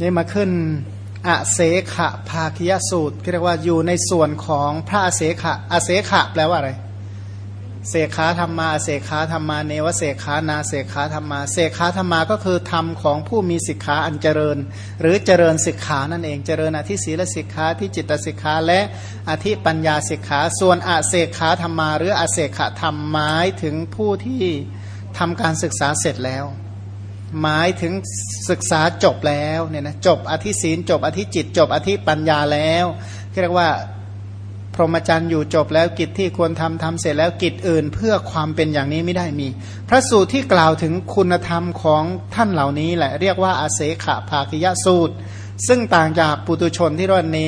นี่มาขึ้นอเสขะภาคิยสูตรเรียกว่าอยู่ในส่วนของพระอเสขะอเสขะแปลว่าอะไร เสขาธรรมาเสขาธรรมาเนวเสขานาเสขาธรรมา เสขาธรรมาก็คือธรรมของผู้มีสิกขาอันเจริญ หรือเจริญสิกขานั่นเองเจริญอธิศีลสิกขาที่จิตสิกขาและอธิปัญญาสิกขาส่วนอเสขาธรรมา หรืออเสขธรรมหมายถึงผู้ที่ทำการศึกษาเสร็จแล้ว หมายถึงศึกษาจบแล้วเนี่ยนะจบอธิศีลจบอธิจิต จบอธิปัญญาแล้วเรียกว่าพรหมจรรย์อยู่จบแล้วกิจที่ควรทำทำเสร็จแล้วกิจอื่นเพื่อความเป็นอย่างนี้ไม่ได้มี พระสูตรที่กล่าวถึงคุณธรรมของท่านเหล่านี้แหละเรียกว่าอาเสขะภาคิยสูตร ซึ่งต่างจากปุตุชนที่เรียกว่าเน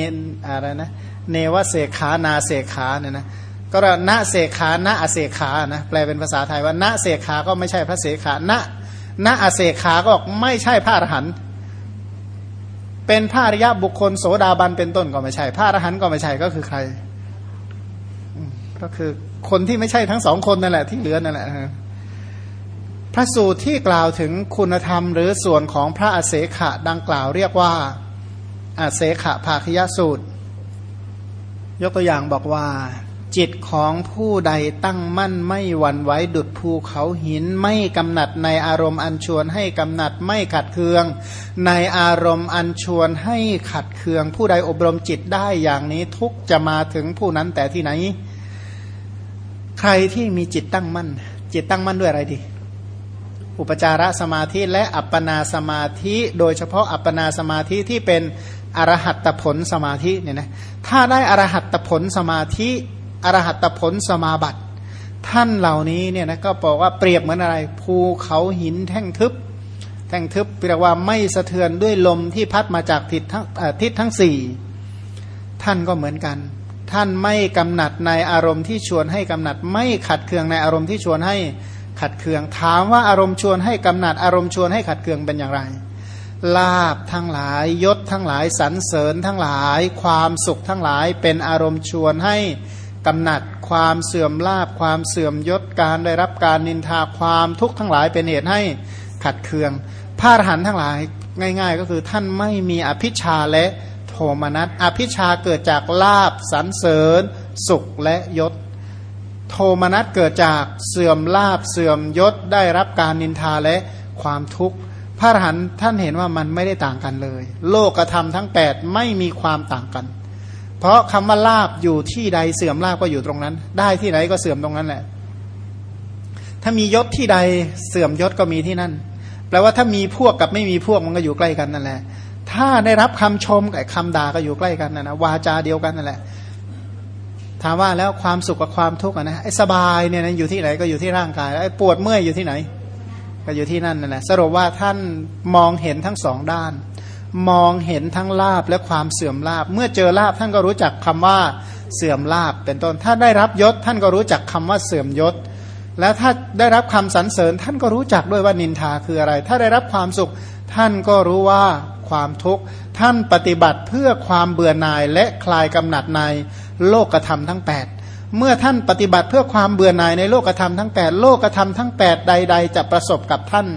อะไรนะเนวเสขานาเสขาเนี่ยนะก็ณเสขาณอเสขานะแปลเป็นภาษาไทยว่าณเสขาก็ไม่ใช่พระเสขาณ ณอาเสขาก็บอกไม่ใช่พระอรหันต์เป็นพระอริยบุคคลโสดาบันเป็นต้นก็ไม่ใช่ พระอรหันต์ก็ไม่ใช่ก็คือใคร ก็คือคนที่ไม่ใช่ทั้งสองคนนั่นแหละที่เหลือนั่นแหละพระสูตรที่กล่าวถึงคุณธรรมหรือส่วนของพระอาเสขะดังกล่าวเรียกว่าอาเสขะภาคยสูตร ยกตัวอย่างบอกว่า จิตของผู้ใดตั้งมั่นไม่หวั่นไหวดุดภูเขาหิน ไม่กำหนัดในอารมณ์อันชวนให้กำหนัดไม่ขัดเคือง ในอารมณ์อันชวนให้ขัดเคือง ผู้ใดอบรมจิตได้อย่างนี้ทุกจะมาถึงผู้นั้นแต่ที่ไหน ใครที่มีจิตตั้งมั่น จิตตั้งมั่นด้วยอะไรดี อุปจารสมาธิและอัปปนาสมาธิ โดยเฉพาะอัปปนาสมาธิที่เป็นอรหัตผลสมาธิเนี่ยนะถ้าได้อรหัตผลสมาธิ อรหัตผลสมาบัติ ท่านเหล่านี้เนี่ยนะก็บอกว่าเปรียบเหมือนอะไร ภูเขาหินแท่งทึบ แท่งทึบแปลว่าไม่สะเทือนด้วยลมที่พัดมาจากทิศทั้งทิศทั้งสี่ท่านก็เหมือนกัน ท่านไม่กำหนัดในอารมณ์ที่ชวนให้กำหนัด ไม่ขัดเคืองในอารมณ์ที่ชวนให้ขัดเคือง ถามว่าอารมณ์ชวนให้กำหนัด อารมณ์ชวนให้ขัดเคืองเป็นอย่างไรลาบทั้งหลายยศทั้งหลายสรรเสริญทั้งหลาย ความสุขทั้งหลายเป็นอารมณ์ชวนให้ กำหนัดความเสื่อมลาบความเสื่อมยศการได้รับการนินทาความทุกข์ทั้งหลายเป็นเหตุให้ขัดเคืองพระอรหันต์ทั้งหลายง่าย ๆ ก็คือท่านไม่มีอภิชาและโทมนัสอภิชาเกิดจากลาบสรรเสริญ สุขและยศ โทมนัสเกิดจากเสื่อมลาบเสื่อมยศได้รับการนินทาและความทุกข์พระอรหันต์ท่านเห็นว่ามันไม่ได้ต่างกันเลย โลกธรรมทั้ง 8 ไม่มีความต่างกัน เพราะคำว่าลาบอยู่ที่ใดเสื่อมลาบก็อยู่ตรงนั้น ได้ที่ไหนก็เสื่อมตรงนั้นแหละ ถ้ามียศที่ใดเสื่อมยศก็มีที่นั่น แปลว่าถ้ามีพวกกับไม่มีพวกมันก็อยู่ใกล้กันนั่นแหละ ถ้าได้รับคำชมกับคำด่าก็อยู่ใกล้กันนะนะวาจาเดียวกันนั่นแหละ ถามว่าแล้วความสุขกับความทุกข์นะไอ้สบายเนี่ยนะอยู่ที่ไหนก็อยู่ที่ร่างกายไอ้ปวดเมื่อยอยู่ที่ไหน ก็อยู่ที่นั่นนั่นแหละสรุปว่าท่านมองเห็นทั้งสองด้าน มองเห็นทั้งลาบและความเสื่อมลาบ เมื่อเจอลาบท่านก็รู้จักคำว่าเสื่อมลาบ เป็นต้นถ้าได้รับยศท่านก็รู้จักคำว่าเสื่อมยศ แล้วถ้าได้รับคำสรรเสริญท่านก็รู้จักด้วยว่านินทาคืออะไร ถ้าได้รับความสุข ท่านก็รู้ว่าความทุกข์ท่านปฏิบัติเพื่อความเบื่อหน่ายและคลายกำหนัดในโลกธรรมทั้ง 8 เมื่อท่านปฏิบัติเพื่อความเบื่อหน่ายในโลกธรรมทั้ง 8 โลกธรรมทั้ง 8 ใด ๆ จะประสบกับท่าน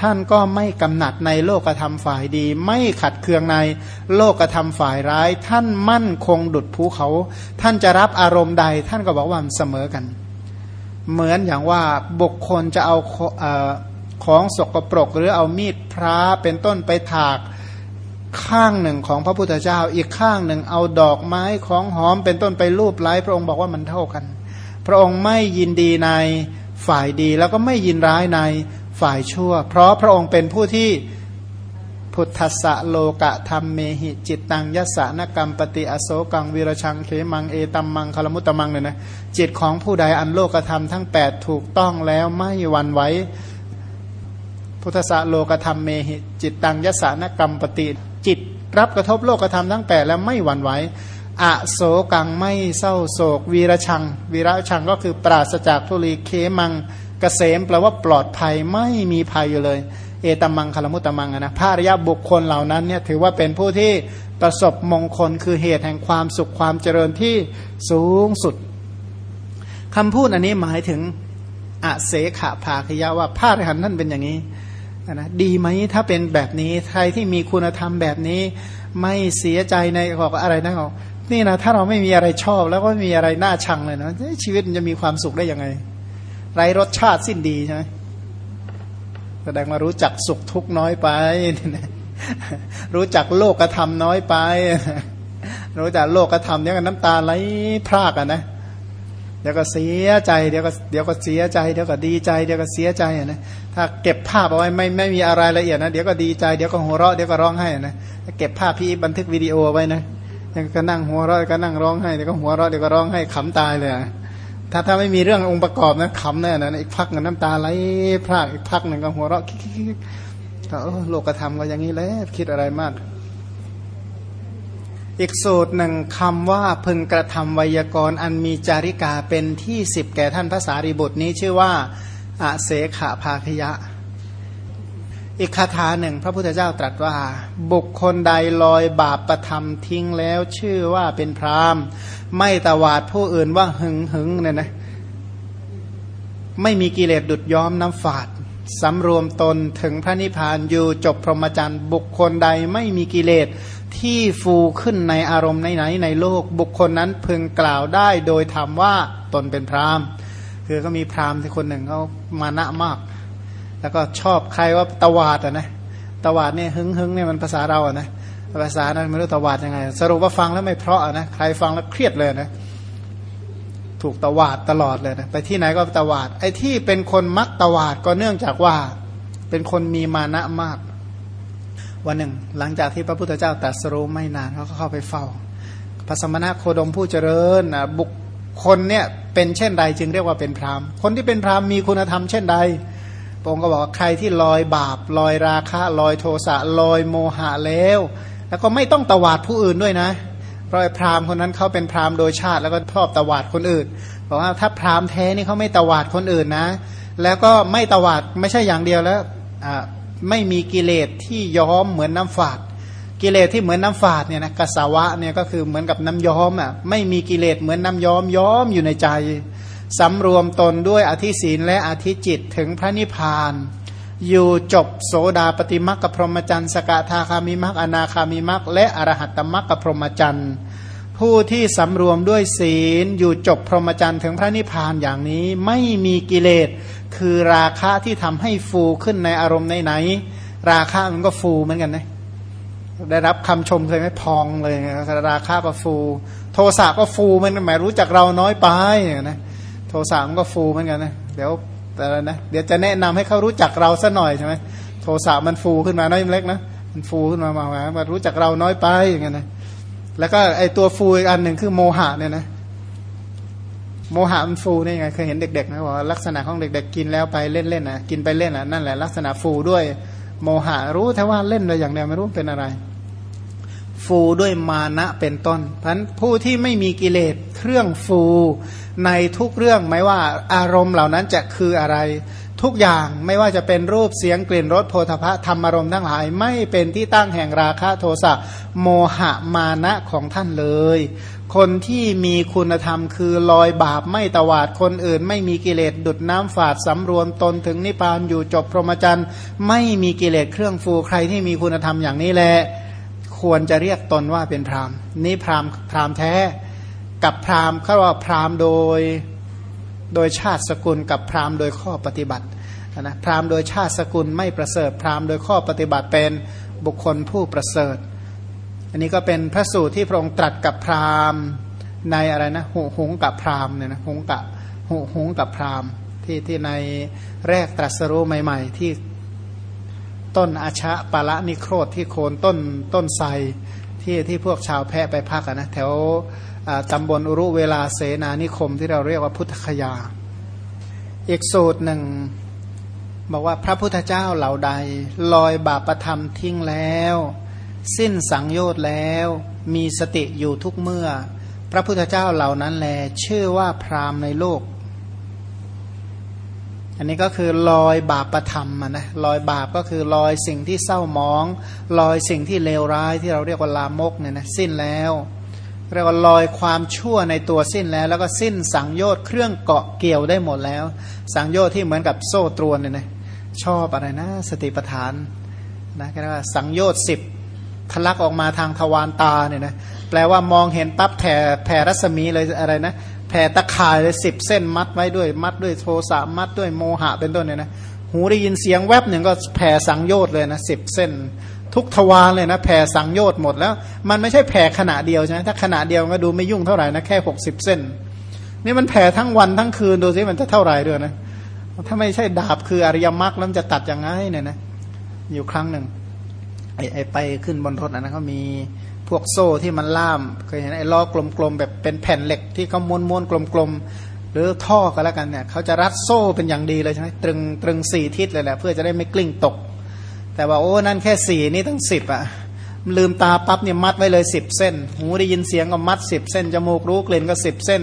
ท่านก็ไม่กำหนัดในโลกธรรมฝ่ายดี ไม่ขัดเคืองในโลกธรรมฝ่ายร้าย ท่านมั่นคงดุดภูเขา ท่านจะรับอารมณ์ใด ท่านก็บอกว่ามันเสมอกัน เหมือนอย่างว่าบุคคลจะเอาของสกปรก หรือเอามีดพระเป็นต้นไปถากข้างหนึ่งของพระพุทธเจ้า อีกข้างหนึ่งเอาดอกไม้ของหอมเป็นต้นไปรูปไล้พระองค์บอกว่ามันเท่ากัน พระองค์ไม่ยินดีในฝ่ายดีแล้วก็ไม่ยินร้ายใน ฝ่ายชั่ว เพราะพระองค์เป็นผู้ที่พุทธะโลกะธรรมเมหิจิตตังยสสนกรรมปฏิอโศกังวิรชังเขมังเอตัมมังคลมุตตมังเนี่ยนะจิตของผู้ใดอันโลกธรรมทั้ง 8 ถูกต้องแล้วไม่หวั่นไหวพุทธะโลกธรรมเมหิจิตตังยสสนกรรมปฏิจิตรับกระทบโลกธรรมทั้ง 8 แล้วไม่หวั่นไหวอโศกังไม่เศร้าโศก วีรชัง วีรชังก็คือปราศจากทุลีเคมัง กษมแปลว่าปลอดภัยไม่มีภัยอยู่เลย เอตมังคลมุตตมังนะพระริยบุคคลเหล่านั้นเนี่ยถือว่าเป็นผู้ที่ประสบมงคลคือเหตุแห่งความสุขความเจริญที่สูงสุดคำพูดอันนี้หมายถึงอเสขะภาคยะว่าพระอรหันต์ท่นเป็นอย่างนี้นะดีไหมถ้าเป็นแบบนี้ใครที่มีคุณธรรมแบบนี้ไม่เสียใจในบอกอะไรนะบอกนี่นะถ้าเราไม่มีอะไรชอบแล้วก็ไม่มีอะไรน่าชังเลยนะชีวิตมันจะมีความสุขได้ยังไง ไรรสชาติสิ้นดีใช่ไหมแสดงมารู้จักสุขทุกน้อยไป รู้จักโลกธรรมน้อยไป รู้จักโลกธรรมเนี่ยกันน้ำตาไหลพรากอะนะเดี๋ยวก็เสียใจเดี๋ยวก็เดี๋ยวก็เสียใจเดี๋ยวก็ดีใจเดี๋ยวก็เสียใจนะถ้าเก็บภาพเอาไว้ไม่ไม่มีอะไรละเอียดนะเดี๋ยวก็ดีใจเดี๋ยวก็หัวเราะเดี๋ยวก็ร้องไห้นะเก็บภาพพี่บันทึกวิดีโอไว้นะยังก็นั่งหัวเราะก็นั่งร้องไห้เดี๋ยวก็หัวเราะเดี๋ยวก็ร้องไห้ขำตายเลย ถ้าถ้าไม่มีเรื่ององค์ประกอบนะขำแน่นะอีกพักนึงน้ำตาไหลพรากอีกพักหนึ่งก็หัวเราะคิกก็โลกธรรมก็อย่างนี้แหละคิดอะไรมาก อีกสูตรหนึ่งคำว่าพึงกระทำไวยากรณ์อันมีจาริกาเป็นที่สิบแก่ท่านภาษารีบุตรนี้ชื่อว่าอาเสขภาคยะ อีกคาถาหนึ่ง พระพุทธเจ้าตรัสว่า บุคคลใดลอยบาปประทำทิ้งแล้วชื่อว่าเป็นพรามไม่ตวาดผู้อื่นว่าหึงหึงเนี่ยนะไม่มีกิเลสดุดย้อมน้ำฝาดสำรวมตนถึงพระนิพพานอยู่จบพรหมจรรย์ บุคคลใดไม่มีกิเลสที่ฟูขึ้นในอารมณ์ไหนๆในโลก บุคคลนั้นพึงกล่าวได้โดยธรรมว่าตนเป็นพรามคือก็มีพรามที่คนหนึ่งเขามานะมาก แล้วก็ชอบใครว่าตวาดอะนะตวาดเนี่ยหึงหึงเนี่ยมันภาษาเราอะนะภาษานั้นไม่รู้ตวาดยังไง สรุปว่าฟังแล้วไม่เพราะนะใครฟังแล้วเครียดเลยนะถูกตวาดตลอดเลยนะไปที่ไหนก็ตวาด ไอ้ที่เป็นคนมักตวาดก็เนื่องจากว่าเป็นคนมีมานะมาก วันหนึ่ง หลังจากที่พระพุทธเจ้าตรัสรู้ไม่นานเขาก็เข้าไปเฝ้าพระสมณะโคดมผู้เจริญนะบุคคลเนี่ยเป็นเช่นใดจึงเรียกว่าเป็นพราหมณ์คนที่เป็นพราหมณ์มีคุณธรรมเช่นใด พระองค์ก็บอกใครที่ลอยบาป ลอยราคะ ลอยโทสะลอยโมหะแล้ว แล้วก็ไม่ต้องตวาดผู้อื่นด้วยนะเพราะพราหมณ์คนนั้นเขาเป็นพราหมณ์โดยชาติแล้วก็ชอบตวาดคนอื่นบอกว่าถ้าพราหมณ์แท้นี่เขาไม่ตวาดคนอื่นนะ แล้วก็ไม่ตวาดไม่ใช่อย่างเดียวแล้วไม่มีกิเลสที่ย้อมเหมือนน้ำฝาด กิเลสที่เหมือนน้ำฝาดเนี่ยนะกสาวะเนี่ยก็คือเหมือนกับน้ำย้อมอะไม่มีกิเลสเหมือนน้ำย้อมย้อมอยู่ในใจ สำรวมตนด้วยอธิศีลและอธิจิตถึงพระนิพพาน อยู่จบโสดาปฏิมักกับพรหมจรรย์สกทาคามิมักอนาคามิมักและอรหัตตมักกับพรหมจรรย์ผู้ที่สำรวมด้วยศีลอยู่จบพรหมจรรย์ถึงพระนิพพานอย่างนี้ไม่มีกิเลส คือราคะที่ทำให้ฟูขึ้นในอารมณ์ไหนๆราคะมันก็ฟูเหมือนกันนะได้รับคำชมเคยไหมพองเลยราคะก็ฟู โทสะก็ฟูมันหมายรู้จักเราน้อยไปนะ โทสะมันก็ฟูเหมือนกันนะเดี๋ยวแต่ละนะเดี๋ยวจะแนะนำให้เขารู้จักเราซะหน่อยใช่ไหมโทสะมันฟูขึ้นมาน้อยเล็กนะมันฟูขึ้นมามามารู้จักเราน้อยไปอย่างเงี้ยนะแล้วก็ไอตัวฟูอีกอันหนึ่งคือโมหะเนี่ยนะโมหะมันฟูนี่ไงเคยเห็นเด็กๆนะว่าลักษณะของเด็ก ๆ กินแล้วไปเล่นๆนะกินไปเล่นอะนั่นแหละลักษณะฟูด้วยโมหะรู้แต่ว่าเล่นเลยอย่างเดียวไม่รู้เป็นอะไร ฟูด้วยมานะเป็นต้นพันผู้ที่ไม่มีกิเลสเครื่องฟู ในทุกเรื่องไม่ว่าอารมณ์เหล่านั้นจะคืออะไร ทุกอย่างไม่ว่าจะเป็นรูปเสียงกลิ่นรสโพธพะธรรมอารมณ์ทั้งหลาย ไม่เป็นที่ตั้งแห่งราคะโทสะโมหะมานะของท่านเลย คนที่มีคุณธรรมคือลอยบาปไม่ตวาดคนอื่น ไม่มีกิเลสดุดน้ำฝาดสำรวมตนถึงนิพพานอยู่จบพรหมจรรย์ ไม่มีกิเลสเครื่องฟูใครที่มีคุณธรรมอย่างนี้แหละควรจะเรียกตนว่าเป็นพรามนี่พรามพรามแท้ กับพราหมณ์เขาว่าพราหมณ์โดยโดยชาติสกุลกับพราหมณ์โดยข้อปฏิบัตินะพราหมณ์โดยชาติสกุลไม่ประเสริฐ พราหมณ์โดยข้อปฏิบัติเป็นบุคคลผู้ประเสริฐ อันนี้ก็เป็นพระสูตรที่พระองค์ตรัสกับพราหมณ์ในอะไรนะหหงกับพราหมณ์เนี่ยนะหงกับหหงกับพราหมณ์ที่ที่ในแรกตรัสรู้ใหม่ ๆ ที่ต้นอาชะปะละนิโครธที่โคนต้นต้นไทรที่ที่พวกชาวแพะไปพักนะแถว ตำบลอุรุเวลาเสนานิคมที่เราเรียกว่าพุทธคยา อีกสูตรหนึ่งบอกว่าพระพุทธเจ้าเหล่าใด ลอยบาปประธรรมทิ้งแล้ว สิ้นสังโยชน์แล้ว มีสติอยู่ทุกเมื่อ พระพุทธเจ้าเหล่านั้นแลชื่อว่าพรามในโลก อันนี้ก็คือลอยบาปประธรรมนะลอยบาปก็คือลอยสิ่งที่เศร้ามอง ลอยสิ่งที่เลวร้ายที่เราเรียกว่าลามกเนี่ยนะสิ้นแล้ว เรียกว่าลอยความชั่วในตัวสิ้นแล้ว แล้วก็สิ้นสังโยชน์เครื่องเกาะเกี่ยวได้หมดแล้ว สังโยชน์ที่เหมือนกับโซ่ตรวนเนี่ยนะชอบอะไรนะ สติปัฏฐานนะก็เรียกว่าสังโยชน์สิบทะลักออกมาทางทวารตาเนี่ยนะแปลว่ามองเห็นปั๊บแผ่แผ่รัศมีเลยอะไรนะแผ่ตะข่ายเลยสิบเส้นมัดไว้ด้วยมัดด้วยโทสะมัดด้วยโมหะเป็นต้นเนี่ยนะหูได้ยินเสียงแวบหนึ่งก็แผ่สังโยชน์เลยนะสิบเส้น ทุกทวารเลยนะแผ่สังโยชน์หมดแล้ว มันไม่ใช่แผ่ขณะเดียวใช่ไหมถ้าขณะเดียวก็ดูไม่ยุ่งเท่าไหร่นะแค่หกสิบเส้น นี่มันแผ่ทั้งวันทั้งคืนดูสิมันจะเท่าไหร่ด้วยนะถ้าไม่ใช่ดาบคืออริยมรรคแล้วจะตัดยังไงเนี่ยนะอยู่ครั้งหนึ่งไอ้ไอไปขึ้นบนรถนะเขามีพวกโซ่ที่มันล่ามเคยเห็นไอ้ล้อกลมๆแบบเป็นแผ่นเหล็กที่เขาม้วนม้วนกลมๆหรือท่อก็แล้วกันเนี่ยเขาจะรัดโซ่เป็นอย่างดีเลยใช่ไหมตรึงตรึงสี่ทิศเลยแหละเพื่อจะได้ไม่กลิ้งตก แต่ว่าโอ้นั่นแค่สี่นี่ตั้งสิบอะลืมตาปั๊บเนี่ยมัดไว้เลยสิบเส้น หูได้ยินเสียงก็มัดสิบเส้นจมูกรู้กลิ่นก็สิบเส้น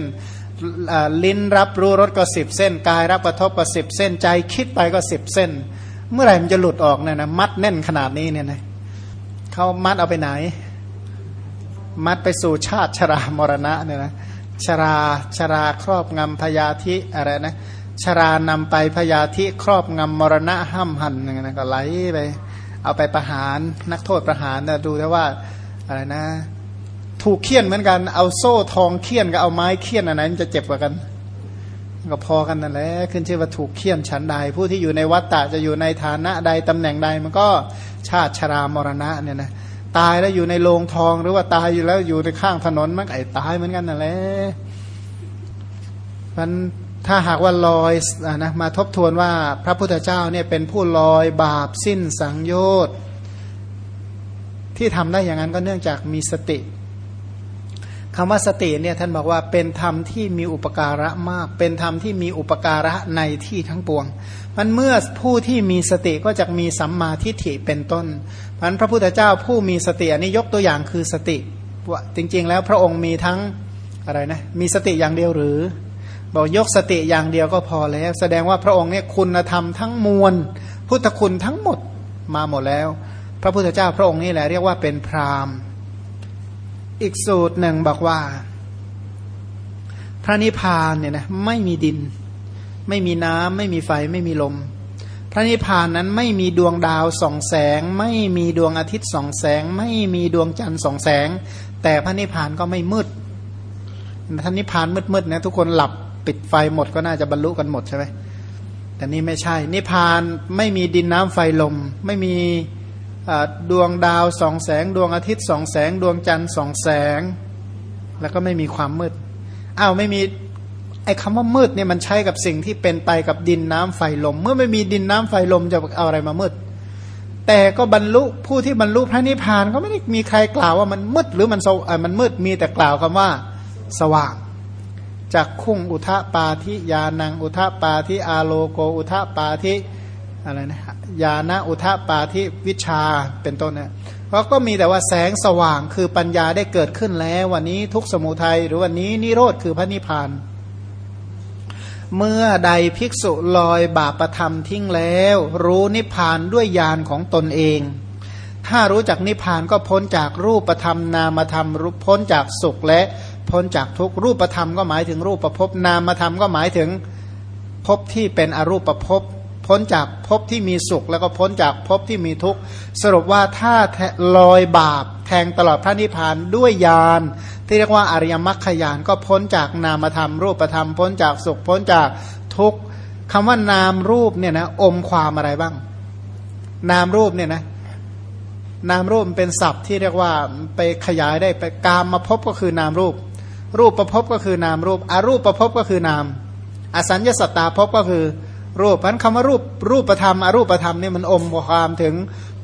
ลิ้นรับรู้รสก็สิบเส้น กายรับกระทบก็สิบเส้นใจคิดไปก็สิบเส้น เมื่อไหร่มันจะหลุดออกเนี่ยนะมัดแน่นขนาดนี้เนี่ยนะเขามัดเอาไปไหน มัดไปสู่ชาติชรามรณะเนี่ยนะชราชราครอบงำพยาธิอะไรนะชรานำไปพยาธิครอบงำมรณะห้ามหันอย่างนั้นก็ไหลไป เอาไปประหารนักโทษประหารนะดูได้ว่าอะไรนะ ถูกเคี่ยนเหมือนกันเอาโซ่ทองเคี่ยนกับเอาไม้เคี่ยนอันไหนมันจะเจ็บกว่ากัน ก็พอกันนั่นแหละขึ้นชื่อว่าถูกเคี่ยนชั้นใด ผู้ที่อยู่ในวัฏฏะจะอยู่ในฐานะใดตำแหน่งใดมันก็ชาติชรามรณะเนี่ยนะตายแล้วอยู่ในโรงทองหรือว่าตายอยู่แล้วอยู่ในข้างถนนมันไอ้ตายเหมือนกันนั่นแหละมัน ถ้าหากว่าลอยนะมาทบทวนว่าพระพุทธเจ้าเนี่ยเป็นผู้ลอยบาปสิ้นสังโยชน์ที่ทำได้อย่างนั้นก็เนื่องจากมีสติคำว่าสติเนี่ยท่านบอกว่าเป็นธรรมที่มีอุปการะมาก เป็นธรรมที่มีอุปการะในที่ทั้งปวง มันเมื่อผู้ที่มีสติก็จะมีสัมมาทิฏฐิเป็นต้นพันพระพุทธเจ้าผู้มีสติอันนี้ยกตัวอย่างคือสติว่าจริง ๆ แล้วพระองค์มีทั้งอะไรนะมีสติอย่างเดียวหรือ บอกยกสติอย่างเดียวก็พอแล้ว แสดงว่าพระองค์เนี่ยคุณธรรมทั้งมวล พุทธคุณทั้งหมดมาหมดแล้ว พระพุทธเจ้าพระองค์นี่แหละเรียกว่าเป็นพราหมณ์ อีกสูตรหนึ่งบอกว่า พระนิพพานเนี่ยนะไม่มีดิน ไม่มีน้ำไม่มีไฟไม่มีลม พระนิพพานนั้นไม่มีดวงดาวส่องแสง ไม่มีดวงอาทิตย์ส่องแสง ไม่มีดวงจันทร์ส่องแสง แต่พระนิพพานก็ไม่มืดพระนิพพานมืดๆนะทุกคนหลับ ปิดไฟหมดก็น่าจะบรรลุกันหมดใช่ไหมแต่นี่ไม่ใช่ นิพานไม่มีดินน้ำไฟลม ไม่มีดวงดาวสองแสง ดวงอาทิตย์สองแสง ดวงจันทร์สองแสง แล้วก็ไม่มีความมืดอ้าวไม่มีไอ้คำว่ามืดเนี่ยมันใช้กับสิ่งที่เป็นไปกับดินน้ำไฟลม เมื่อไม่มีดินน้ำไฟลมจะเอาอะไรมามืด แต่ก็บรรลุผู้ที่บรรลุพระนิพพานก็ไม่ได้มีใครกล่าวว่ามันมืดหรือมันมันมืดมีแต่กล่าวคำว่าสว่าง จากคุ้งอุทะปาทิยานังอุทะปาทิอาโลโกอุทะปาทิอะไรนะญาณอุทะปาทิวิชาเป็นต้นเนี่ยเพราะก็มีแต่ว่าแสงสว่างคือปัญญาได้เกิดขึ้นแล้ววันนี้ทุกสมุทัยหรือวันนี้นิโรธคือพระนิพพาน เมื่อใดภิกษุลอยบาปประธรรมทิ้งแล้ว รู้นิพพานด้วยญาณของตนเอง ถ้ารู้จักนิพพานก็พ้นจากรูปธรรมนามธรรมพ้นจากสุขและ พ้นจากทุกรูปธรรมก็หมายถึงรูปประพบนามธรรมก็หมายถึงพบที่เป็นอรูปประพบพ้นจากภพที่มีสุขแล้วก็พ้นจากภพที่มีทุกข์ สรุปว่าถ้าลอยบาปแทงตลอดพระนิพพานด้วยยานที่เรียกว่าอริยมรรคยานก็พ้นจากนามธรรม รูปธรรม พ้นจากสุขพ้นจากทุกข์คำว่านามรูปเนี่ยนะอมความอะไรบ้าง นามรูปเนี่ยนะนามรูปเป็นศัพท์ที่เรียกว่าไปขยายได้ไปกามมาพบก็คือนามรูป รูปประพบก็คือนามรูปอารูปประพบก็คือนาม อสัญญาสตตาพบก็คือ รูปพันคำว่ารูปรูปธรรมอรูปธรรมเนี่ยมันอมความถึง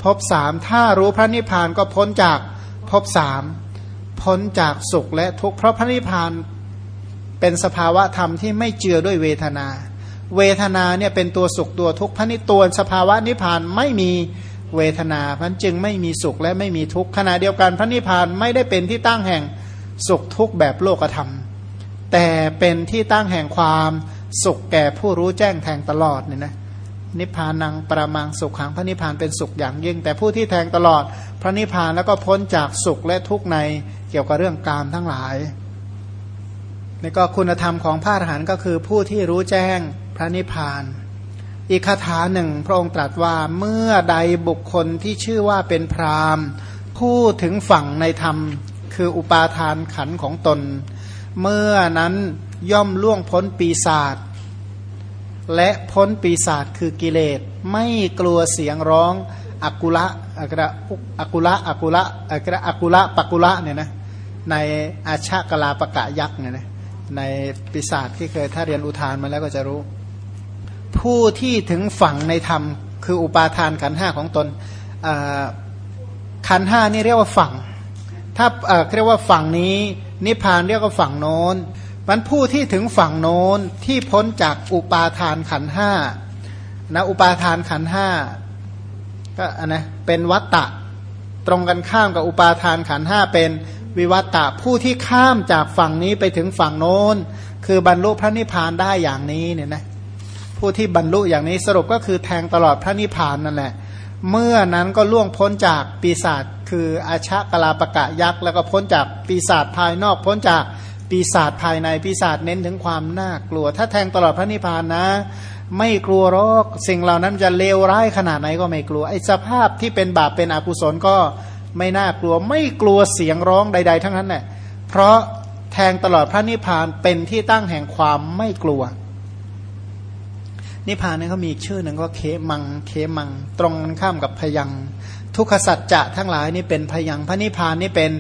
พบสามถ้ารู้พระนิพพานก็พ้นจากพบสามพ้นจากสุขและทุกข์เพราะพระนิพพานเป็นสภาวะธรรมที่ไม่เจือด้วยเวทนา เวทนาเนี่ยเป็นตัวสุขตัวทุกข์พระนิตัวสภาวะนิพพานไม่มีเวทนาพันจึงไม่มีสุขและไม่มีทุกข์ขณะเดียวกันพระนิพพานไม่ได้เป็นที่ตั้งแห่ง สุขทุกข์แบบโลกธรรม แต่เป็นที่ตั้งแห่งความสุขแก่ผู้รู้แจ้งแทงตลอดเนี่ยนะนิพพานังประมังสุขขังพระนิพพานเป็นสุขอย่างยิ่ง แต่ผู้ที่แทงตลอด พระนิพพานแล้วก็พ้นจากสุขและทุกข์ในเกี่ยวกับเรื่องการทั้งหลายนี่ก็คุณธรรมของพระอรหันต์ก็คือผู้ที่รู้แจ้งพระนิพพาน อีกคาถาหนึ่งพระองค์ตรัสว่าเมื่อใดบุคคลที่ชื่อว่าเป็นพรามพูดถึงฝั่งในธรรม คืออุปาทานขันของตน เมื่อนั้นย่อมล่วงพ้นปีศาจและพ้นปีศาจคือกิเลส ไม่กลัวเสียงร้องอกุละอักระอกุละอกุละอักระอกุละปกุละเนี่ยนะในอาชากลาปะกะยักษ์เนี่ยนะในปีศาจที่เคยถ้าเรียนอุทานมาแล้วก็จะรู้ ผู้ที่ถึงฝั่งในธรรม คืออุปาทานขันห้าของตนขันห้านี่เรียกว่าฝั่ง ถ้าเรียกว่าฝั่งนี้ นิพพานเรียกว่าฝั่งโน้นมันผู้ที่ถึงฝั่งโน้นที่พ้นจากอุปาทานขันห้านะอุปาทานขันห้าก็นะเป็นวัตตะ ตรงกันข้ามกับอุปาทานขันห้าเป็นวิวัตตะผู้ที่ข้ามจากฝั่งนี้ไปถึงฝั่งโน้น คือบรรลุพระนิพพานได้อย่างนี้เนี่ยนะผู้ที่บรรลุอย่างนี้สรุปก็คือแทงตลอดพระนิพพานนั่นแหละ เมื่อนั้นก็ล่วงพ้นจากปีศาจคืออาชะกลาปะกะยักษ์แล้วก็พ้นจากปีศาจภายนอก พ้นจากปีศาจภายในปีศาจเน้นถึงความน่ากลัว ถ้าแทงตลอดพระนิพพานนะ ไม่กลัวหรอกสิ่งเหล่านั้นจะเลวร้ายขนาดไหนก็ไม่กลัวไอ้สภาพที่เป็นบาปเป็นอกุศลก็ไม่น่ากลัวไม่กลัวเสียงร้องใด ๆ ทั้งนั้นแหละเพราะแทงตลอดพระนิพพานเป็นที่ตั้งแห่งความไม่กลัว นิพพานนี่เขามีอีกชื่อหนึ่งก็เคมัง เคมัง ตรงข้ามกับพยัง ทุกขสัจจะทั้งหลายนี่เป็นพยัง พระนิพพานนี่เป็น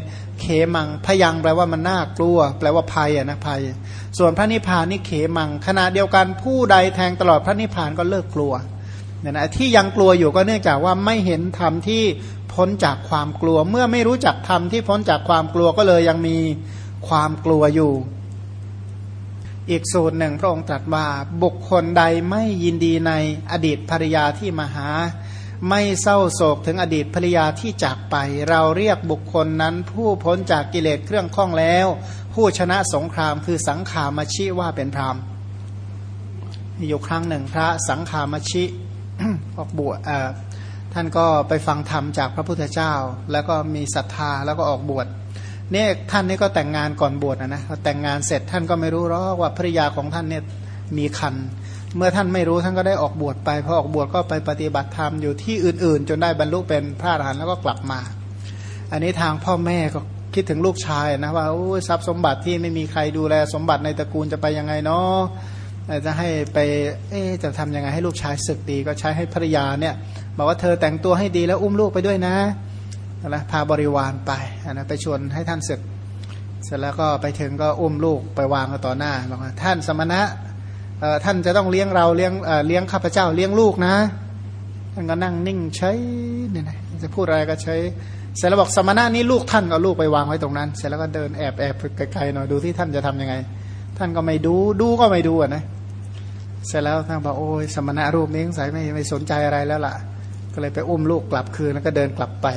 เขมัง พยังแปลว่ามันน่ากลัว แปลว่าภัยอะนะภัย ส่วนพระนิพพานนี่เขมัง ขณะเดียวกันผู้ใดแทงตลอดพระนิพพานก็เลิกกลัวเนี่ยนะที่ยังกลัวอยู่ก็เนื่องจากว่าไม่เห็นธรรมที่พ้นจากความกลัว เมื่อไม่รู้จักธรรมที่พ้นจากความกลัวก็เลยยังมีความกลัวอยู่ อีกสูตรหนึ่งพระองค์ตรัสว่าบุคคลใดไม่ยินดีในอดีตภริยาที่มาหา ไม่เศร้าโศกถึงอดีตภริยาที่จากไป เราเรียกบุคคลนั้นผู้พ้นจากกิเลสเครื่องข้องแล้ว ผู้ชนะสงครามคือสังขามชิว่าเป็นพรามอยู่ครั้งหนึ่งพระสังขามชิออกบวชท่านก็ไปฟังธรรมจากพระพุทธเจ้า แล้วก็มีศรัทธาแล้วก็ออกบวช เนี่ยท่านนี่ก็แต่งงานก่อนบวชนะนะแต่งงานเสร็จท่านก็ไม่รู้หรอกว่าภริยาของท่านเนี่ยมีคัน เมื่อท่านไม่รู้ท่านก็ได้ออกบวชไปพอออกบวชก็ไปปฏิบัติธรรมอยู่ที่อื่น ๆ จนได้บรรลุเป็นพระอรหันต์แล้วก็กลับมา อันนี้ทางพ่อแม่ก็คิดถึงลูกชายนะว่าทรัพย์สมบัติที่ไม่มีใครดูแลสมบัติในตระกูลจะไปยังไงเนาะจะให้ไปเอ๊จะทำยังไงให้ลูกชายศึกดีก็ใช้ให้ภรรยาเนี่ยบอกว่าเธอแต่งตัวให้ดีแล้วอุ้มลูกไปด้วยนะ นะพาบริวารไปนะไปชวนให้ท่านศึก เสร็จแล้วก็ไปถึงก็อุ้มลูกไปวางต่อหน้าบอกว่าท่านสมณะท่านจะต้องเลี้ยงเราเลี้ยงเลี้ยงข้าพเจ้าเลี้ยงลูกนะท่านก็นั่งนิ่งใช้เนี่ยนะจะพูดอะไรก็ใช้เสร็จแล้วบอกสมณะนี้ลูกท่านก็ลูกไปวางไว้ตรงนั้น เสร็จแล้วก็เดินแอบแอบไกลๆหน่อยดูที่ท่านจะทํำยังไง ท่านก็ไม่ดูดูก็ไม่ดูอะนะเสร็จแล้วท่านบอกโอ้ยสมณะรูปนี้สงสัยไม่ไม่สนใจอะไรแล้วล่ะ ก็เลยไปอุ้มลูกกลับคืนแล้วก็เดินกลับไป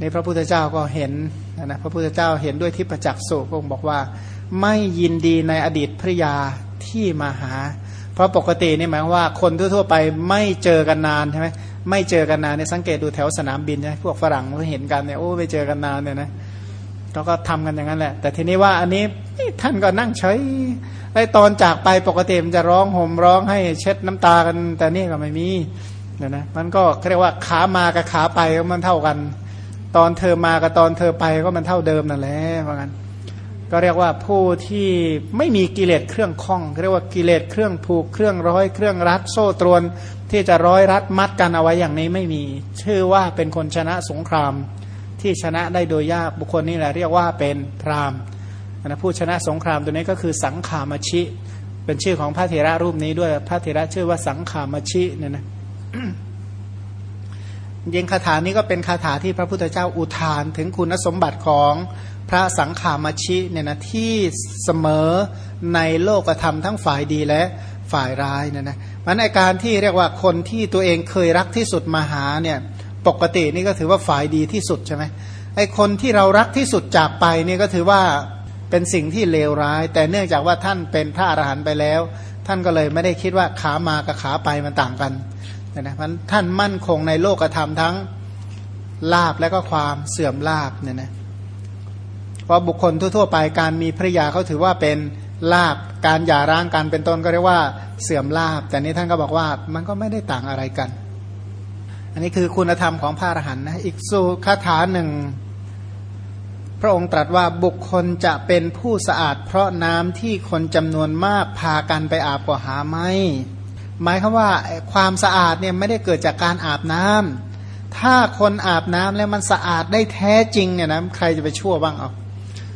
นี่พระพุทธเจ้าก็เห็นนะพระพุทธเจ้าเห็นด้วยทิพจักสุพระองค์บอกว่า ไม่ยินดีในอดีตภริยาที่มาหา เพราะปกตินี่หมายว่าคนทั่วๆไปไม่เจอกันนานใช่ไหมไม่เจอกันนานเนี่ยสังเกตดูแถวสนามบินใช่พวกฝรั่งเขาเห็นกันเนี่ยโอ้ไม่เจอกันนานเนี่ยนะเราก็ทำกันอย่างนั้นแหละ แต่ทีนี้ว่าอันนี้ท่านก็นั่งเฉยไอ้ตอนจากไปปกติมันจะร้องห่มร้องให้เช็ดน้ำตากัน แต่นี่ก็ไม่มีเนี่ยนะมันก็เรียกว่าขามากับขาไปมันเท่ากัน ตอนเธอมากับตอนเธอไปก็มันเท่าเดิมนั่นแหละเพราะงั้นก็เรียกว่าผู้ที่ไม่มีกิเลสเครื่องข้อง เรียกว่ากิเลสเครื่องผูกเครื่องร้อยเครื่องรัดโซ่ตรวนที่จะร้อยรัดมัดกันเอาไว้อย่างนี้ไม่มี ชื่อว่าเป็นคนชนะสงคราม ที่ชนะได้โดยยากบุคคลนี้แหละเรียกว่าเป็นพรามนะผู้ชนะสงครามตัวนี้ก็คือสังขามชิ เป็นชื่อของพระเถระรูปนี้ด้วยพระเถระชื่อว่าสังขามชิเนี่ยนะ ยิงคาถานี้ก็เป็นคาถาที่พระพุทธเจ้าอุทาน ถึงคุณสมบัติของพระสังขามชิเนี่ยนะที่เสมอในโลกธรรมทั้งฝ่ายดีและฝ่ายร้ายเนี่ยนะมันในการที่เรียกว่าคนที่ตัวเองเคยรักที่สุดมาหาเนี่ยปกตินี่ก็ถือว่าฝ่ายดีที่สุดใช่ไหมไอคนที่เรารักที่สุดจากไปนี่ก็ถือว่าเป็นสิ่งที่เลวร้าย แต่เนื่องจากว่าท่านเป็นพระอรหันต์ไปแล้ว ท่านก็เลยไม่ได้คิดว่าขามากับขาไปมันต่างกัน นะมันท่านมั่นคงในโลกธรรมทั้งลาบและก็ความเสื่อมลาบเนี่ยนะเพราะบุคคลทั่วๆไปการมีภริยาเขาถือว่าเป็นลาบการหย่าร้างกันเป็นต้นก็เรียกว่าเสื่อมลาบ แต่นี้ท่านก็บอกว่ามันก็ไม่ได้ต่างอะไรกัน อันนี้คือคุณธรรมของพระอรหันต์นะอีกสูคาถาหนึ่ง พระองค์ตรัสว่าบุคคลจะเป็นผู้สะอาด เพราะน้ำที่คนจำนวนมากพากันไปอาบก็หาไม่ หมายคือว่าความสะอาดเนี่ยไม่ได้เกิดจากการอาบน้ำถ้าคนอาบน้ำแล้วมันสะอาดได้แท้จริงเนี่ยนะใครจะไปชั่วบ้างเอา